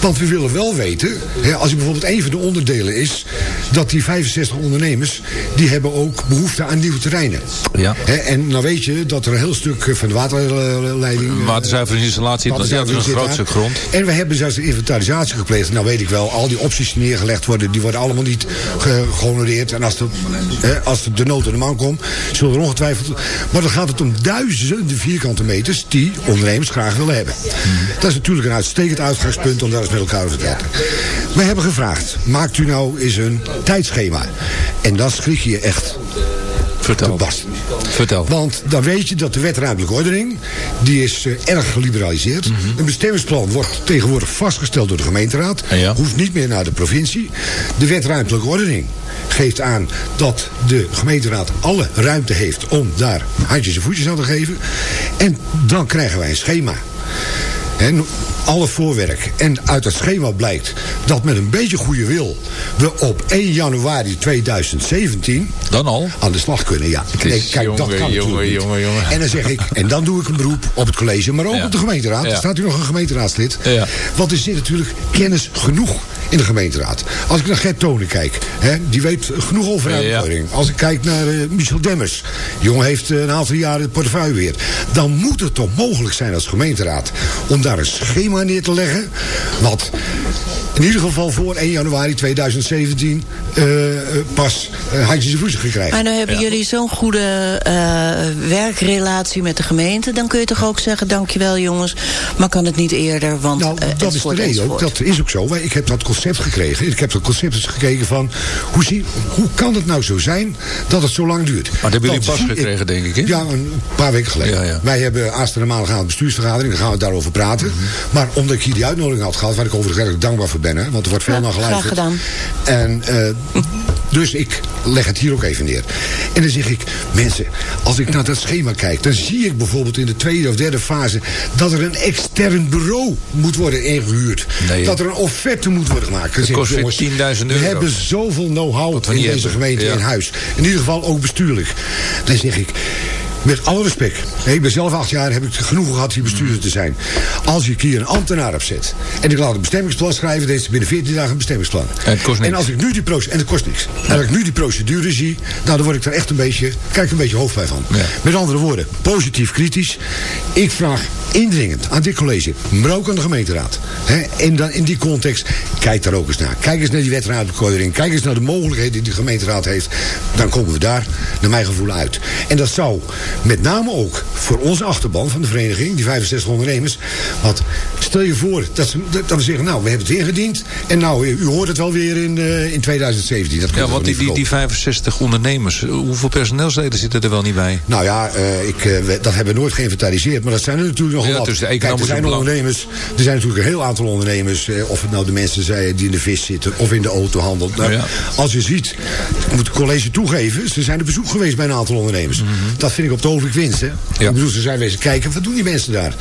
Want we willen wel weten, hè, als je bijvoorbeeld een van de onderdelen is... dat die 65 ondernemers, die hebben ook behoefte aan nieuwe terreinen. Ja. En nou weet je dat er een heel stuk eh, van de waterleiding... eh, Waterzuiveringsinstallatie, dat, is een groot stuk grond. En we hebben zelfs een inventarisatie gepleegd. Nou weet ik wel, al die opties die neergelegd worden... die worden allemaal niet ge- gehonoreerd. En als, de, als de nood aan de man komt, zullen er ongetwijfeld... Maar dan gaat het om duizenden vierkante meters... die ondernemers graag willen hebben. Dat is natuurlijk een uitstekend uitgangspunt... om daar eens met elkaar over te praten. Wij hebben gevraagd, maakt nou eens een tijdschema. En dan schrik je echt Vertel. Vertel. Want dan weet je dat de wet ruimtelijke ordening, die is eh, erg geliberaliseerd. Een bestemmingsplan wordt tegenwoordig vastgesteld door de gemeenteraad. Ja. Hoeft niet meer naar de provincie. De wet ruimtelijke ordening geeft aan dat de gemeenteraad alle ruimte heeft om daar handjes en voetjes aan te geven. En dan krijgen wij een schema. No- alle voorwerk. En uit dat schema blijkt dat met een beetje goede wil... we op 1 januari 2017 Dan al? aan de slag kunnen, ja. Het kijk, dat kan natuurlijk jongen, niet. jongen, jongen. En dan zeg ik, en dan doe ik een beroep op het college, maar ook Ja. op de gemeenteraad. Er staat u nog een gemeenteraadslid. Ja. Want er zit natuurlijk kennis genoeg in de gemeenteraad. Als ik naar Gert Tonen kijk, hè, die weet genoeg over Ja. Als ik kijk naar eh, Michel Demmers, die jongen heeft eh, een aantal jaren de portefeuille weer. Dan moet het toch mogelijk zijn als gemeenteraad om daar een schema neer te leggen. Wat in ieder geval voor 1 januari 2017 eh, pas uh, handjes en voetjes gekregen. Maar nou hebben jullie zo'n goede eh, werkrelatie met de gemeente. Dan kun je toch ook zeggen, dankjewel jongens. Maar kan het niet eerder, want Nou, dat is de reden ook. Dat is ook zo. Wij- Ik heb dat concept gekregen. Ik heb dat concept eens gekeken van... Hoe, zie, hoe kan het nou zo zijn dat het zo lang duurt? Maar dat hebben jullie pas gekregen, denk ik, hè? Ja, een paar weken geleden. Ja, ja. Wij hebben aanstaande maandag aan de bestuursvergadering. Dan gaan we daarover praten. Mhm. Maar omdat ik hier die uitnodiging had gehad... waar ik overigens erg dankbaar voor ben. Hè, want er wordt veel Ja, naar geluisterd. graag gedaan. En... eh, dus ik leg het hier ook even neer. En dan zeg ik, mensen, als ik naar dat schema kijk... dan zie ik bijvoorbeeld in de tweede of derde fase... dat er een extern bureau moet worden ingehuurd. Nee, dat er een offerte moet worden zeg ik, kost weer jongens, 10.000 We euro. hebben zoveel know-how we in deze gemeente Ja. in huis. In ieder geval ook bestuurlijk. Dan zeg ik, met alle respect. Ik ben zelf acht jaar, heb ik genoeg gehad hier bestuurder te zijn. Als ik hier een ambtenaar op zet. En ik laat een bestemmingsplan schrijven. Dan heeft ze binnen 14 dagen een bestemmingsplan. En het kost niks. En als ik nu die procedure. En het kost niks. En als ik nu die procedure zie. Nou, dan word ik er echt een beetje. Krijg ik een beetje hoofdpijn van. Ja. Met andere woorden, positief kritisch. Ik vraag indringend aan dit college. Maar ook aan de gemeenteraad. En dan in die context. Kijk daar ook eens naar. Kijk eens naar die wetraadbekeuring. Kijk eens naar de mogelijkheden die de gemeenteraad heeft. Dan komen we daar, naar mijn gevoel, uit. En dat zou met name ook voor onze achterban van de vereniging, die 65 ondernemers. Want stel je voor dat, ze, dat we zeggen, nou, we hebben het ingediend. En nou, u hoort het wel weer in, eh, in 2017. Dat Ja, want die, die, die verkopen. 65 ondernemers, hoeveel personeelsleden zitten er wel niet bij? Nou ja, eh, ik, eh, dat hebben we nooit geïnventariseerd. Maar dat zijn er natuurlijk nogal Ja, wat. dus de Kijk, er zijn ondernemers. Er zijn natuurlijk een heel aantal ondernemers. eh, of het nou de mensen zijn die in de vis zitten. Of in de autohandel. Nou, Ja. Als je ziet, moet het college toegeven. Ze zijn op bezoek geweest bij een aantal ondernemers. Dat vind ik op het ogenblik winst. Hè? Ik bedoel, ze zijn wezen kijken. Wat doen die mensen daar?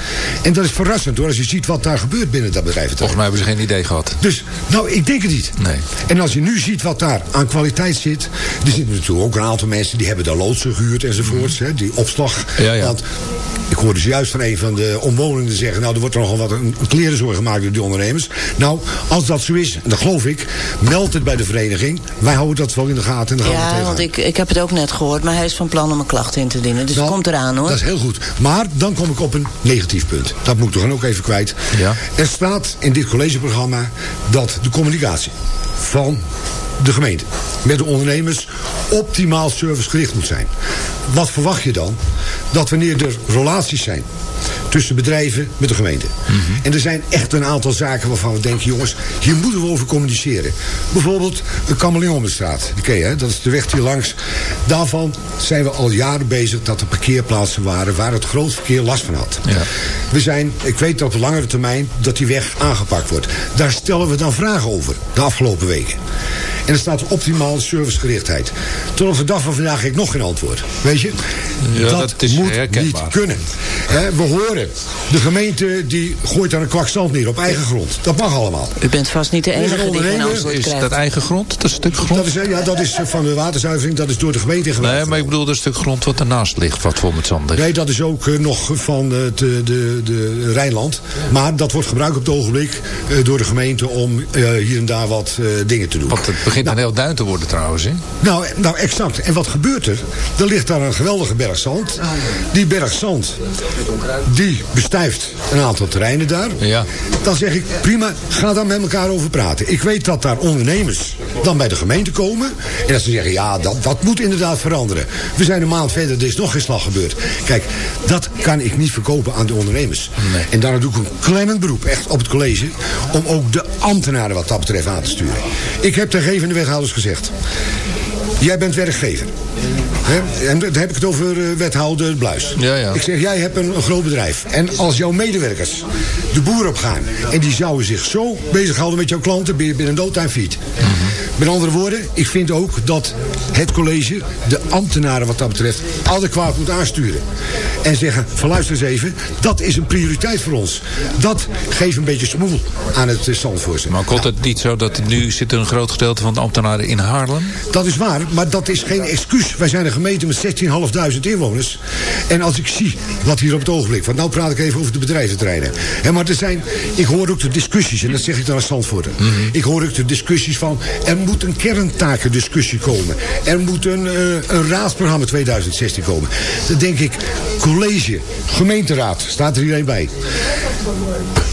En dat is verrassend hoor. Als je ziet wat daar gebeurt binnen dat bedrijf. Volgens mij hebben ze geen idee gehad. Dus, nou, ik denk het niet. Nee. En als je nu ziet wat daar aan kwaliteit zit. Er zitten natuurlijk ook een aantal mensen die hebben daar loodsen gehuurd enzovoorts. Hè, die opslag. Mhm. Ja. Want ik hoorde zojuist van een van de omwonenden zeggen. Nou, er wordt er nogal wat een een klerenzorg gemaakt door die ondernemers. Nou, als dat zo is, en dat geloof ik. Meld het bij de vereniging. Wij houden dat wel in de gaten. En dan gaan we Ja, want ik, ik heb het ook net gehoord, maar hij is van plan om een klacht in te dienen. Dus Nou, het komt eraan hoor. Dat is heel goed. Maar dan kom ik op een negatief punt. Dat moet ik toch dan ook even kwijt. Ja. Er staat in dit collegeprogramma dat de communicatie van de gemeente met de ondernemers optimaal servicegericht moet zijn. Wat verwacht je dan? Dat wanneer er relaties zijn tussen bedrijven met de gemeente. En er zijn echt een aantal zaken waarvan we denken, jongens, hier moeten we over communiceren. Bijvoorbeeld de ken je, hè? dat is de weg hier langs. Daarvan zijn we al jaren bezig dat er parkeerplaatsen waren waar het groot verkeer last van had. Ja. We zijn, ik weet dat op de langere termijn dat die weg aangepakt wordt. Daar stellen we dan vragen over, de afgelopen weken. En er staat optimale servicegerichtheid. Tot op de dag van vandaag heb ik nog geen antwoord. Weet je? Ja, dat is moet herkenbaar. niet kunnen. Hè, we horen, de gemeente die gooit daar een kwak zand neer op eigen grond. Dat mag allemaal. U bent vast niet de is een enige die ondernemer, antwoord Is krijgt. dat eigen grond, dat stuk grond? Dat is, ja, dat is van de waterzuivering, dat is door de gemeente Nee, gemaakt. maar ik bedoel dat stuk grond wat ernaast ligt, wat voor met zand ligt. Nee, dat is ook eh, nog van eh, de, de, de Rijnland. Maar dat wordt gebruikt op het ogenblik eh, door de gemeente om eh, hier en daar wat eh, dingen te doen. Want het begint een heel duin te worden trouwens, hè? Nou, nou, exact. En wat gebeurt er? Er ligt daar een geweldige berg zand. Die berg zand, die bestijft een aantal terreinen daar. Ja. Dan zeg ik, prima, ga daar met elkaar over praten. Ik weet dat daar ondernemers dan bij de gemeente komen. En dat ze zeggen, ja, dat, dat moet inderdaad veranderen. We zijn een maand verder, er is nog geen slag gebeurd. Kijk, dat kan ik niet verkopen aan de ondernemers. Nee. En daarom doe ik een klemmend beroep, echt op het college... om ook de ambtenaren wat dat betreft aan te sturen. Ik heb tegen de wethouders gezegd... jij bent werkgever. En dan heb ik het over eh, wethouder Bluis. Ja, ja. Ik zeg, jij hebt een, een groot bedrijf. En als jouw medewerkers de boer op gaan... en die zouden zich zo bezighouden met jouw klanten... ben je binnen no time feed. Met andere woorden, ik vind ook dat het college... de ambtenaren wat dat betreft adequaat moet aansturen. En zeggen, van luister eens even... dat is een prioriteit voor ons. Dat geeft een beetje smoel aan het uh, Zandvoortse. Maar komt het niet zo dat nu zit er een groot gedeelte van de ambtenaren in Haarlem? Dat is waar, maar dat is geen excuus. Wij zijn een gemeente met 16.500 inwoners. En als ik zie wat hier op het ogenblik... want nou praat ik even over de bedrijventerreinen. Maar er zijn, ik hoor ook de discussies, en dat zeg ik dan als Zandvoorter. Ik hoor ook de discussies van... er moet een kerntakendiscussie komen. Er moet een, uh, een raadsprogramma 2016 komen. Dan denk ik, college, gemeenteraad, staat er iedereen bij.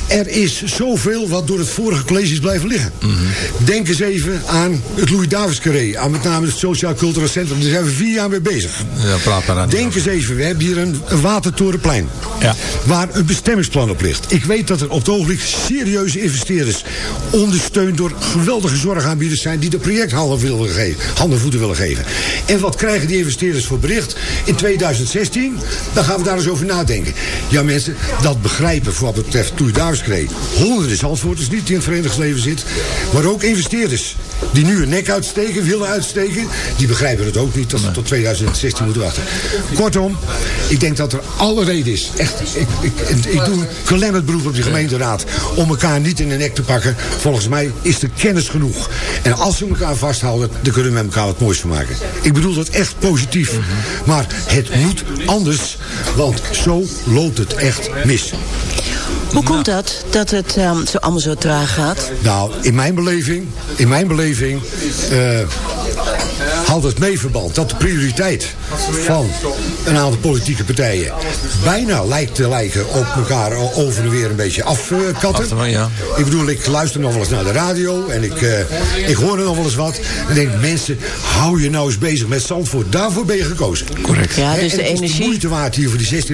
Er is zoveel wat door het vorige college is blijven liggen. Denk eens even aan het Louis Davids Carré. Aan met name het Sociaal Cultureel Centrum. Daar zijn we vier jaar mee bezig. Ja, praat maar aan. Denk eens even, we hebben hier een, een watertorenplein. Ja. Waar een bestemmingsplan op ligt. Ik weet dat er op het ogenblik serieuze investeerders... ondersteund door geweldige zorgaanbieders zijn... die de project handen, willen geven, handen en voeten willen geven. En wat krijgen die investeerders voor bericht? In 2016, dan gaan we daar eens over nadenken. Ja mensen, dat begrijpen voor wat betreft Louis Davids Honderden Zandvoorters niet die in het Verenigd leven zit. Maar ook investeerders die nu een nek uitsteken, willen uitsteken. Die begrijpen het ook niet dat ze tot 2016 moeten wachten. Kortom, ik denk dat er alle reden is. Echt, ik, ik, ik doe een klemmend beroep op de gemeenteraad. Om elkaar niet in de nek te pakken. Volgens mij is er kennis genoeg. En als we elkaar vasthouden, dan kunnen we met elkaar wat moois van maken. Ik bedoel dat echt positief. Maar het moet anders. Want zo loopt het echt mis. Hoe komt dat, dat het um, zo allemaal zo traag gaat? Nou, in mijn beleving, in mijn beleving uh, het mee verband dat de prioriteit van een aantal politieke partijen bijna lijkt te lijken op elkaar over en weer een beetje afkatten. Ja. Ik bedoel, ik luister nog wel eens naar de radio en ik, uh, ik hoor er nog wel eens wat. En denk, mensen, hou je nou eens bezig met Zandvoort. Daarvoor ben je gekozen. Correct. Ja, dus en de het is energie... de moeite waard hier voor die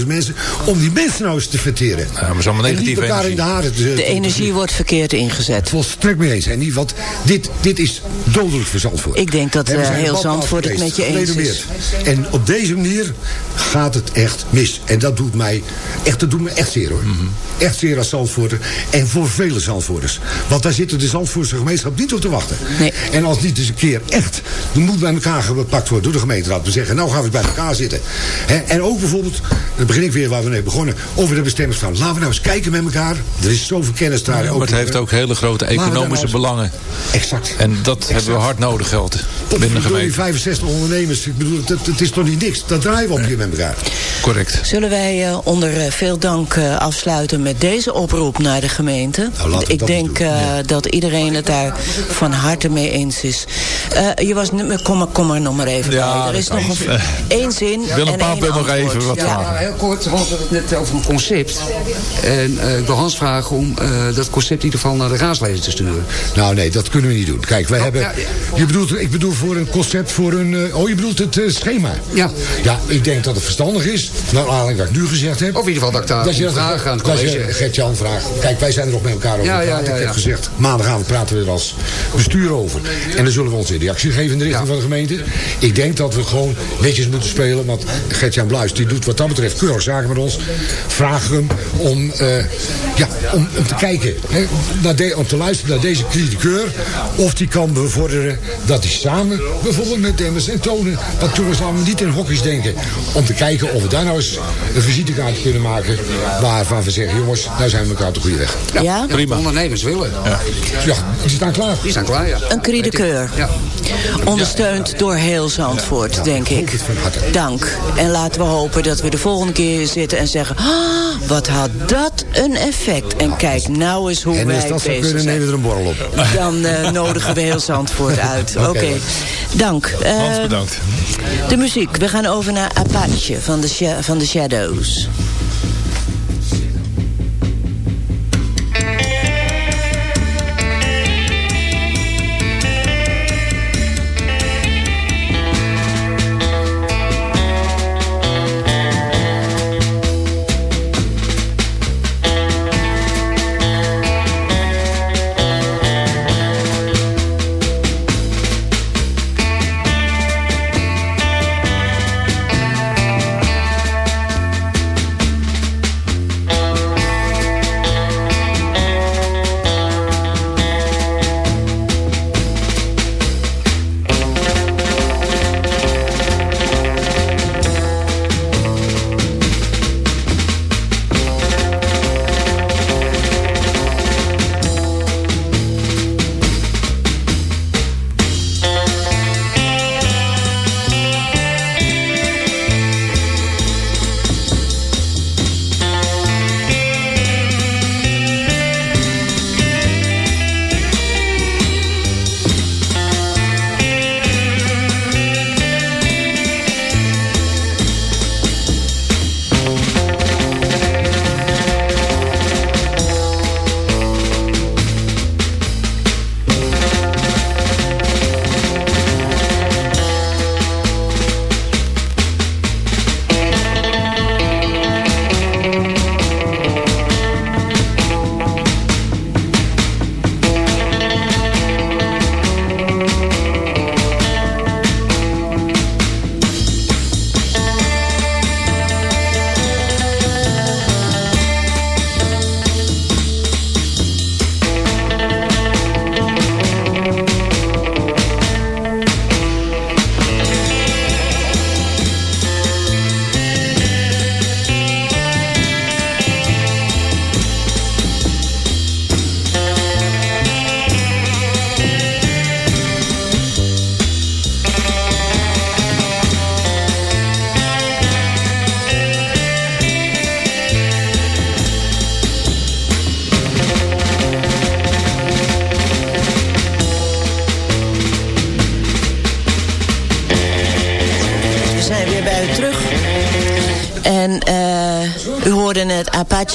16.500 mensen om die mensen nou eens te verteren. Ja, maar En niet negatieve in energie. de haren te, De energie wordt verkeerd ingezet. Volstrekt mee eens, Henny. Want dit, dit is dodelijk voor Zandvoort. Ik denk dat eh, heel Zandvoort het met je eens is. En op deze manier gaat het echt mis. En dat doet mij echt, dat doet me echt zeer hoor. Mhm. Echt zeer als Zandvoorter. En voor vele Zandvoorters. Want daar zit de Zandvoortse gemeenschap niet op te wachten. Nee. En als niet eens een keer echt de moed bij elkaar gepakt wordt door de gemeenteraad. We zeggen, nou gaan we eens bij elkaar zitten. Hè, en ook bijvoorbeeld, dan begin ik weer waar we mee begonnen. Over de bestemmingsplan. Laten we nou eens kijken met elkaar. Er is zoveel kennis daar. Ja, maar het heeft ook hele grote economische nou belangen. Exact. En dat hebben we hard nodig geld binnen de gemeente. 65 ondernemers, ik bedoel, het, het is toch niet niks. Dat draaien we op hier met elkaar. Correct. Zullen wij eh, onder eh, veel dank eh, afsluiten met deze oproep naar de gemeente? Nou, Ik dat denk doen. eh, dat iedereen het daar van harte mee eens is. Eh, je was, nu- kom, maar, kom maar nog maar even Ja, bij. Er is nog een, één zin Willem en Paap één wil nog even wat Ja. vragen. Ja, heel kort, want we hadden het net over een concept. En eh, ik wil Hans vragen om eh, dat concept in ieder geval naar de raadsleden te sturen. Nou nee, dat kunnen we niet doen. Kijk, wij hebben... ja, ja. Je bedoelt, ik bedoel voor een concept, voor een... eh, oh, je bedoelt het eh, schema? Ja. Ja, ik denk dat het verstandig is, naar aanleiding wat ik nu gezegd heb... Of in ieder geval dat ik daar dat je vragen aan het college. Gert-Jan vraagt. Kijk, wij zijn er nog met elkaar over Ja, ja, ja, Ik heb gezegd, maandagavond praten we er als bestuur over. En dan zullen we onze reactie geven in de richting van de gemeente. Ik denk dat we gewoon netjes moeten spelen. Want Gert-Jan Bluis, die doet wat dat betreft keurig zaken met ons. Vraag hem om, eh, ja, om, om te kijken, hè, naar de, om te luisteren naar deze critiqueur. Of die kan bevorderen dat hij samen, bijvoorbeeld met Demmers en Tonen... dat toen we samen niet in hokjes denken. Om te kijken of we daar nou eens een visitekaart kunnen maken... waarvan we zeggen, jongens, nou zijn we elkaar op de goede weg. Ja? De ondernemers willen. Ja, die staan klaar. Die staan klaar, ja. Een critiqueur. Ja. Ondersteund door heel Zandvoort, denk ik. Dank. En laten we hopen dat we de volgende keer zitten en zeggen... "Ah, wat had dat een effect. En kijk nou eens hoe En wij als dat zou kunnen, zijn. nemen we er een borrel op. Dan eh, nodigen we heel Zandvoort uit. Oké. Oké. Dank. Eh, Hans, bedankt. de muziek. We gaan over naar Apache van de, van de Shadows.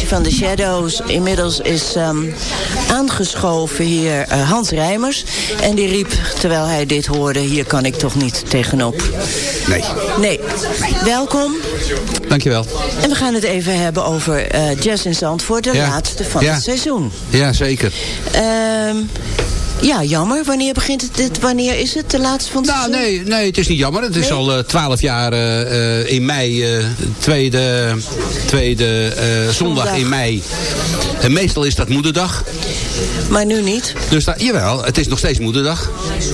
Van de Shadows. Inmiddels is ehm, aangeschoven hier eh, Hans Rijmers. En die riep, terwijl hij dit hoorde, hier kan ik toch niet tegenop. Nee. Nee. Welkom. Dankjewel. En we gaan het even hebben over eh, Jazz in Zandvoort, de Ja. laatste van Ja. het seizoen. Ja, zeker. Ehm, ja, jammer. Wanneer begint het? dit- Wanneer is het de laatste van het Nou, seizoen? nee, nee, het is niet jammer. Het is al twaalf jaar eh, eh, in mei, eh, tweede, tweede eh, zondag Zondag. in mei. En meestal is dat moederdag. Maar nu niet. Dus dat, jawel, het is nog steeds moederdag.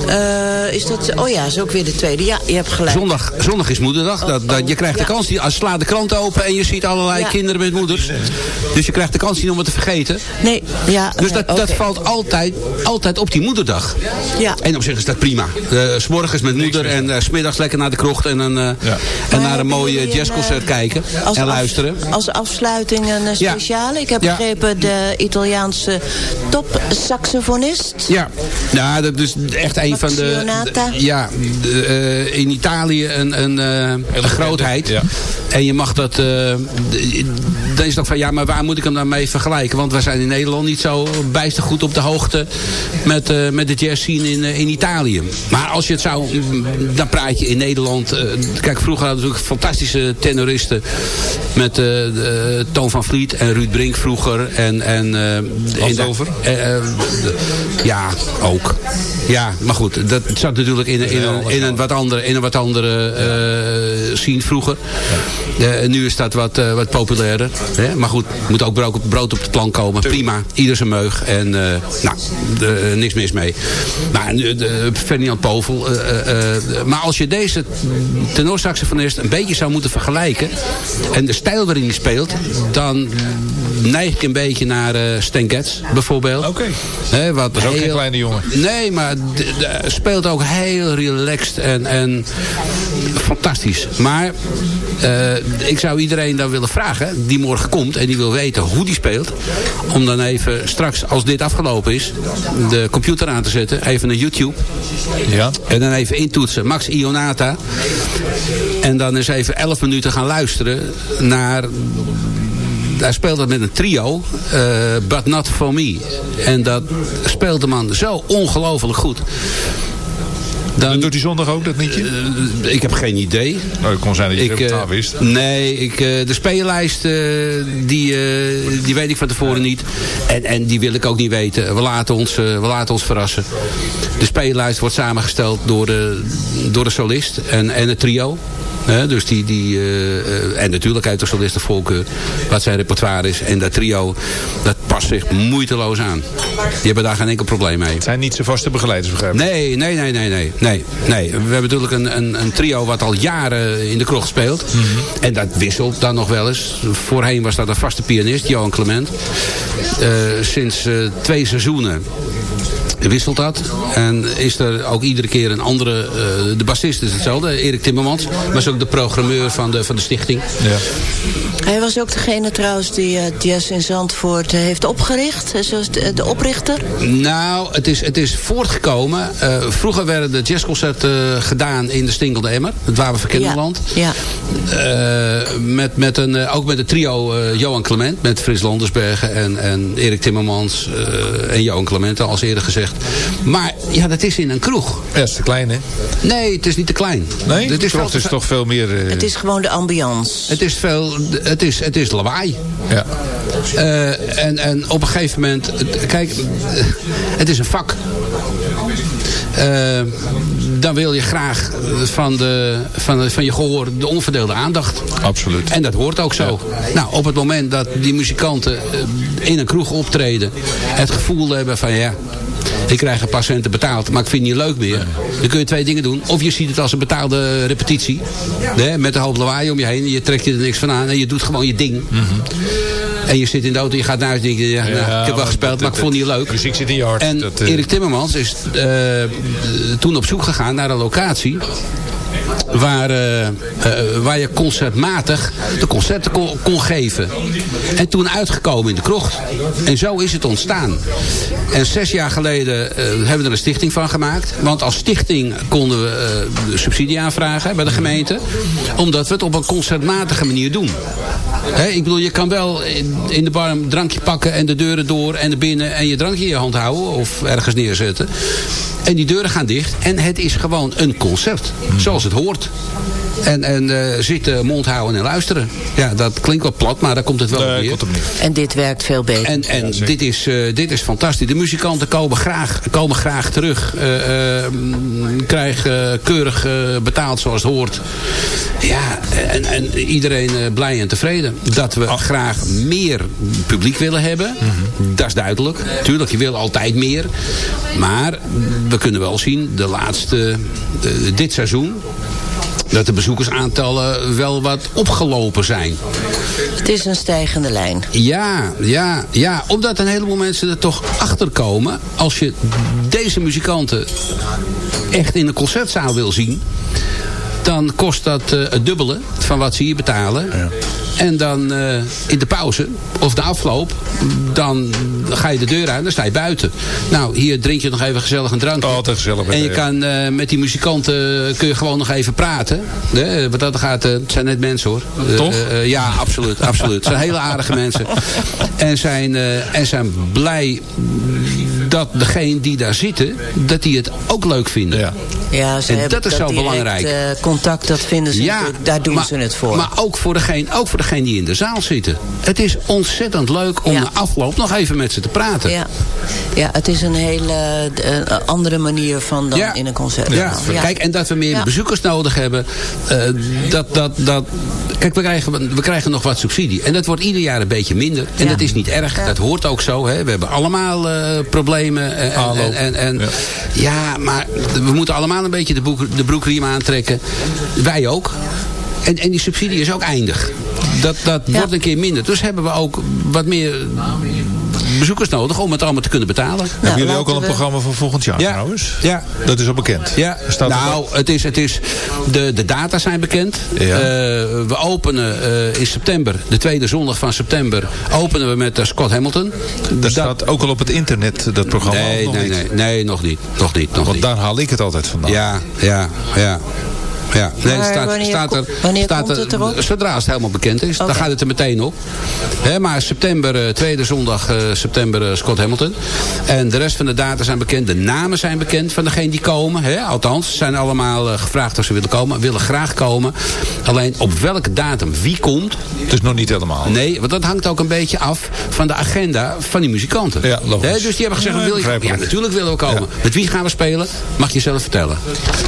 Eh, is dat... Oh ja, is ook weer de tweede. Ja, je hebt gelijk. Zondag, zondag is moederdag. Dat, dat, je krijgt de kans, die, als sla de krant open en je ziet allerlei Ja. kinderen met moeders. Dus je krijgt de kans niet om het te vergeten. Nee, ja. Dus dat, dat valt altijd, altijd op die moederdag. Ja. En op zich is dat prima. Uh, s morgens met moeder en uh, smiddags lekker naar de krocht en, een, uh, en naar een mooie jazzconcert kijken als en af- luisteren. Als afsluiting een eh, Ja. speciale. Ik heb Ja. begrepen de Italiaanse top-saxofonist. Ja, ja dat is echt een van de... Ja, de, eh, in Italië een, een, eh, een grootheid. En je mag dat... eh, dan is het ook van, ja, maar waar moet ik hem dan mee vergelijken? Want wij zijn in Nederland niet zo bijster goed op de hoogte met, eh, met de jazz scene in, in Italië. Maar als je het zou... Dan praat je in Nederland... kijk, vroeger hadden we natuurlijk fantastische tenoristen. Met eh, Toon van Vliet en Ruud Brink vroeger. En, en, eh, in de- ja, ook. Ja, maar goed, dat zat natuurlijk in, in, een, in een wat andere, in een wat andere eh, scene vroeger. Eh, nu is dat wat, eh, wat populairder. Hè? Maar goed, moet ook brood, op- brood op de plank komen. Prima, ieder zijn meug. En nou, de- niks mis mee. Maar Ferdinand Povel. maar als je deze tenorsaxofonist een beetje zou moeten vergelijken. En de stijl waarin hij speelt. Dan neig ik een beetje naar eh Stan Getz bijvoorbeeld. Oké. Hè, wat Dat is ook geen kleine jongen. Nee, maar speelt ook heel relaxed en, en fantastisch. Maar eh, ik zou iedereen dan willen vragen, die morgen komt en die wil weten hoe die speelt. Om dan even straks, als dit afgelopen is, de computer aan te zetten. Even naar YouTube. Ja. En dan even intoetsen. Max Ionata. En dan eens even 11 minuten gaan luisteren naar hij speelt dat met een trio, eh, But Not For Me. En dat speelt de man zo ongelooflijk goed. Dan, Dat doet hij zondag ook, dat nietje? Eh, ik heb geen idee. Nou, het kon zijn dat je het eh, totaal wist. Nee, ik, eh, de speellijst, die, die weet ik van tevoren niet. En, en die wil ik ook niet weten. We laten ons, we laten ons verrassen. De speellijst wordt samengesteld door de, door de solist en, en het trio. Dus die, die, en natuurlijk uit de solist de voorkeur wat zijn repertoire is. En dat trio, dat past zich moeiteloos aan. Die hebben daar geen enkel probleem mee. Het zijn niet zijn vaste begeleiders, begrijp ik. Nee, nee, nee, nee, nee, nee, nee. We hebben natuurlijk een, een, een trio wat al jaren in de krocht speelt. En dat wisselt dan nog wel eens. Voorheen was dat een vaste pianist, Johan Clement. Eh, sinds eh, twee seizoenen wisselt dat. En is er ook iedere keer een andere... eh, de bassist is hetzelfde, Erik Timmermans. Maar is ook de programmeur van de, van de stichting. Ja. Hij was ook degene trouwens die eh, Jazz in Zandvoort eh, heeft opgericht. eh, Zoals de, de oprichter. Nou, het is, het is voortgekomen. Eh, vroeger werden de jazzconcerten gedaan in de Stinkelde Emmer. Het Wapenverkennenland. Ja. Eh, met, met een, eh, ook met het trio eh, Johan Clement. Met Frits Landersbergen en, en Erik Timmermans. eh, en Johan Clement, als eerder gezegd. Maar ja, dat is in een kroeg. Ja, dat is te klein, hè? Nee, het is niet te klein. Nee? Het is, veel is toch veel meer... eh, Het is gewoon de ambiance. het is veel, het is, het is lawaai. Ja. Eh, en, en op een gegeven moment, het- kijk, eh, het is een vak. Eh, dan wil je graag van, de, van, de- van je gehoor de onverdeelde aandacht. Absoluut. En dat hoort ook zo. Nou, op het moment dat die muzikanten eh, in een kroeg optreden... het gevoel hebben van ja... Ik krijg een paar centen betaald, maar ik vind het niet leuk meer. Dan kun je twee dingen doen. Of je ziet het als een betaalde repetitie. Hè, met een hoop lawaai om je heen. En je trekt je er niks van aan. En je doet gewoon je ding. En je zit in de auto, je gaat naar huis en denk je, ja, nou, ik heb wel gespeeld, dat- maar ik vond het niet leuk. Muziek zit in je hart. En dat, eh, Erik Timmermans is eh, toen op zoek gegaan naar een locatie waar, eh, eh, waar je concertmatig de concerten kon, kon geven. En toen uitgekomen in de krocht. En zo is het ontstaan. En zes jaar geleden eh, hebben we er een stichting van gemaakt. Want als stichting konden we subsidie aanvragen bij de gemeente. Omdat we het op een concertmatige manier doen. Hè, ik bedoel, je kan wel in, in de bar een drankje pakken en de deuren door en de binnen en je drankje in je hand houden of ergens neerzetten. En die deuren gaan dicht en het is gewoon een concert. Zoals het hoort. En, en eh, zitten, mond houden en luisteren. Ja, dat klinkt wat plat, maar daar komt het wel op neer. En dit werkt veel beter. En, en dit, is, eh, dit is fantastisch. De muzikanten komen graag, komen graag terug. eh, krijgen keurig betaald zoals het hoort. Ja, en, en iedereen eh, blij en tevreden. Dat we graag meer publiek willen hebben. Dat is duidelijk. Tuurlijk, je wil altijd meer. Maar we kunnen wel zien, de laatste, dit seizoen dat de bezoekersaantallen wel wat opgelopen zijn. Het is een stijgende lijn. Ja, ja, ja. Omdat een heleboel mensen er toch achter komen. Als je deze muzikanten echt in een concertzaal wil zien. Dan kost dat eh, het dubbele van wat ze hier betalen. En dan eh, in de pauze of de afloop. Dan ga je de deur uit en dan sta je buiten. Nou, hier drink je nog even gezellig een drankje. Altijd gezellig. En je kan eh, met die muzikanten kun je gewoon nog even praten. Hè, wat dat gaat, eh, het zijn net mensen hoor. Eh, Toch? eh, eh, ja, absoluut. absoluut. Het zijn hele aardige mensen. En zijn, eh, en zijn blij dat degene die daar zitten, dat die het ook leuk vinden. Ja. Ja, ze En hebben dat is zo direct, belangrijk. eh, contact, dat vinden ze natuurlijk, daar doen maar, ze het voor. Maar ook voor, degene, ook voor degene die in de zaal zitten. Het is ontzettend leuk om na afloop nog even met ze te praten. ja. ja, het is een hele eh, andere manier van dan in een concert. Ja. Kijk, en dat we meer Ja. bezoekers nodig hebben. eh, dat, dat, dat, kijk, we krijgen, we krijgen nog wat subsidie. En dat wordt ieder jaar een beetje minder. En Ja. dat is niet erg. Dat hoort ook zo. Hè. We hebben allemaal eh, problemen. En, en, en, en- ja. maar we moeten allemaal een beetje de, broek, de broekriem aantrekken. Wij ook. En, en die subsidie is ook eindig. Dat, dat wordt een keer minder. Dus hebben we ook wat meer bezoekers nodig om het allemaal te kunnen betalen. Hebben jullie ook al een programma voor volgend jaar Ja. trouwens? Ja. Dat is al bekend. Ja, Staat nou, het is, het is, de, de data zijn bekend. Eh, we openen eh, in september, de tweede zondag van september, openen we met eh, Scott Hamilton. Dat staat ook al op het internet, dat programma? Nee, nog nee, niet? nee, nee, nog niet. Nog niet, nog Want niet. daar haal ik het altijd vandaan. Ja, ja, ja. Ja, nee, Maar staat, wanneer staat er, wanneer staat komt het erop? Zodra het helemaal bekend is, dan gaat het er meteen op. Hè, maar september, eh, tweede zondag eh, september eh, Scott Hamilton. En de rest van de data zijn bekend. De namen zijn bekend van degenen die komen. Hè. Althans, ze zijn allemaal gevraagd of ze willen komen. Willen graag komen. Alleen op welke datum wie komt. Het is nog niet helemaal. Nee, want dat hangt ook een beetje af van de agenda van die muzikanten. Ja, logisch. Hè, dus die hebben gezegd, Ja, wil je? Ja, natuurlijk willen we komen. Met wie gaan we spelen? Mag je zelf vertellen.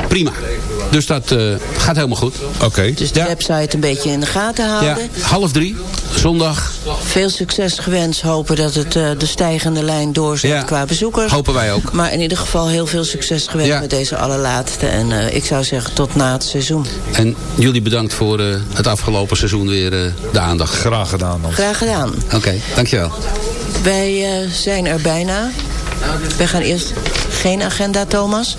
Prima. Dus dat gaat helemaal goed. Oké. Dus de website een beetje in de gaten Ja, houden. half drie, zondag. Veel succes gewenst. Hopen dat het eh, de stijgende lijn doorzet Ja, qua bezoekers. hopen wij ook. Maar in ieder geval heel veel succes gewenst Ja. met deze allerlaatste. En eh, ik zou zeggen tot na het seizoen. En jullie bedankt voor eh, het afgelopen seizoen weer eh, de aandacht. Graag gedaan dan. Graag gedaan. Oké, dankjewel. Wij eh, zijn er bijna. Wij gaan eerst geen agenda, Thomas.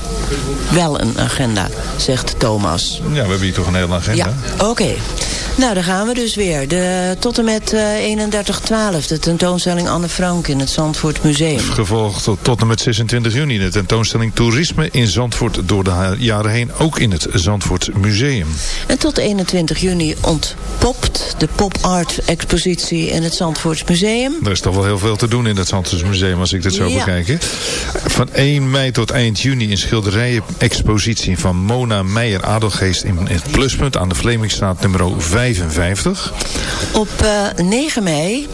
Wel een agenda, zegt Thomas. Ja, we hebben hier toch een hele agenda. Ja, oké. Nou, daar gaan we dus weer. De, tot en met eh 31-12, de tentoonstelling Anne Frank in het Zandvoort Museum. Gevolgd tot, tot en met 26 juni de tentoonstelling Toerisme in Zandvoort door de jaren heen. Ook in het Zandvoort Museum. En tot 21 juni ontpopt de pop-art expositie in het Zandvoort Museum. Er is toch wel heel veel te doen in het Zandvoort Museum als ik dit zo Ja. bekijk. Van 1 mei tot eind juni een schilderijen-expositie van Mona Meijer Adelgeest in het Pluspunt aan de Vlemingstraat nummer 55. Op eh 9 mei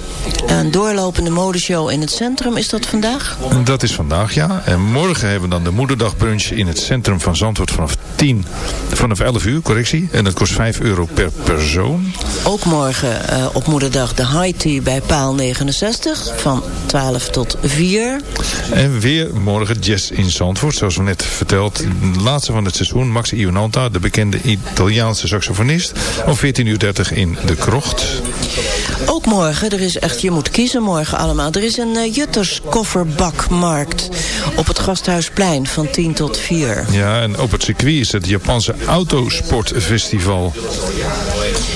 een doorlopende modeshow in het centrum. Is dat vandaag? Dat is vandaag, ja. En morgen hebben we dan de moederdagbrunch in het centrum van Zandvoort vanaf 10, vanaf 11 uur, correctie. En dat kost 5 euro per persoon. Ook morgen eh, op moederdag de high tea bij paal 69 van 12 tot 4. En weer morgen jazz in Zandvoort, zoals we net verteld. De laatste van het seizoen, Max Ionanta, de bekende Italiaanse saxofonist. Om 14.30 uur 30 in de Krocht. Ook morgen, er is echt, je moet kiezen morgen allemaal. Er is een uh, Jutters kofferbakmarkt op het Gasthuisplein van 10 tot 4. Ja, en op het circuit is het Japanse Autosportfestival.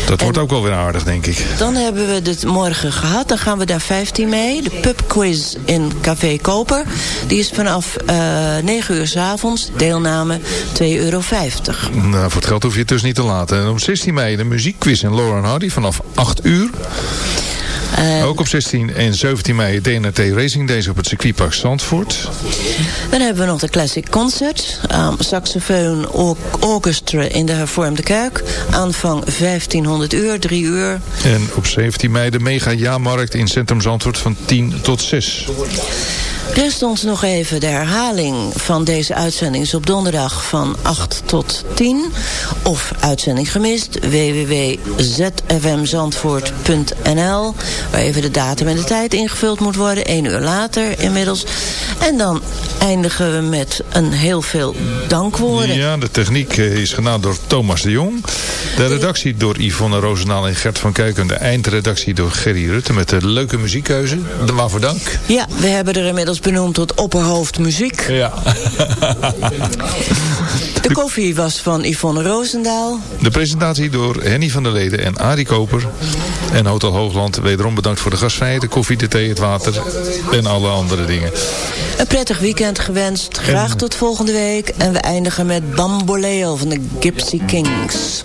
Dat wordt ook wel weer aardig, denk ik. Dan hebben we dit morgen gehad. Dan gaan we daar 15 mee. De pubquiz in Café Koper. Die is vanaf uh, 9 uur s avonds. Deelname 2,50 euro. Nou, voor het geld hoef je het dus niet te laten. En op 16 mei de muziekquiz in Lauren Hardy vanaf 8 uur. Uh, Ook op 16 en 17 mei DNT Racing Days op het circuitpark Zandvoort. Dan hebben we nog de Classic Concert. Um, saxofoon or Orchestra in de hervormde kerk. Aanvang 1500 uur, 3 uur. En op 17 mei de mega jaarmarkt in Centrum Zandvoort van 10 tot 6. Rest ons nog even de herhaling van deze uitzending is op donderdag van 8 tot 10. Of uitzending gemist, www.zfmzandvoort.nl Waar even de datum en de tijd ingevuld moet worden, 1 uur later inmiddels. En dan eindigen we met een heel veel dankwoorden. Ja, de techniek eh, is gedaan door Thomas de Jong. De redactie door Yvonne Roosendaal en Gert van Kuiken. De eindredactie door Gerry Rutte met de leuke muziekkeuze. Waarvoor dank. Ja, we hebben er inmiddels benoemd tot opperhoofd muziek. Ja. De koffie was van Yvonne Roosendaal. De presentatie door Henny van der Leden en Arie Koper. En Hotel Hoogland wederom bedankt voor de gastvrijheid, de koffie, de thee, het water en alle andere dingen. Een prettig weekend gewenst. Graag tot volgende week. En we eindigen met Bamboleo van de Gypsy Kings.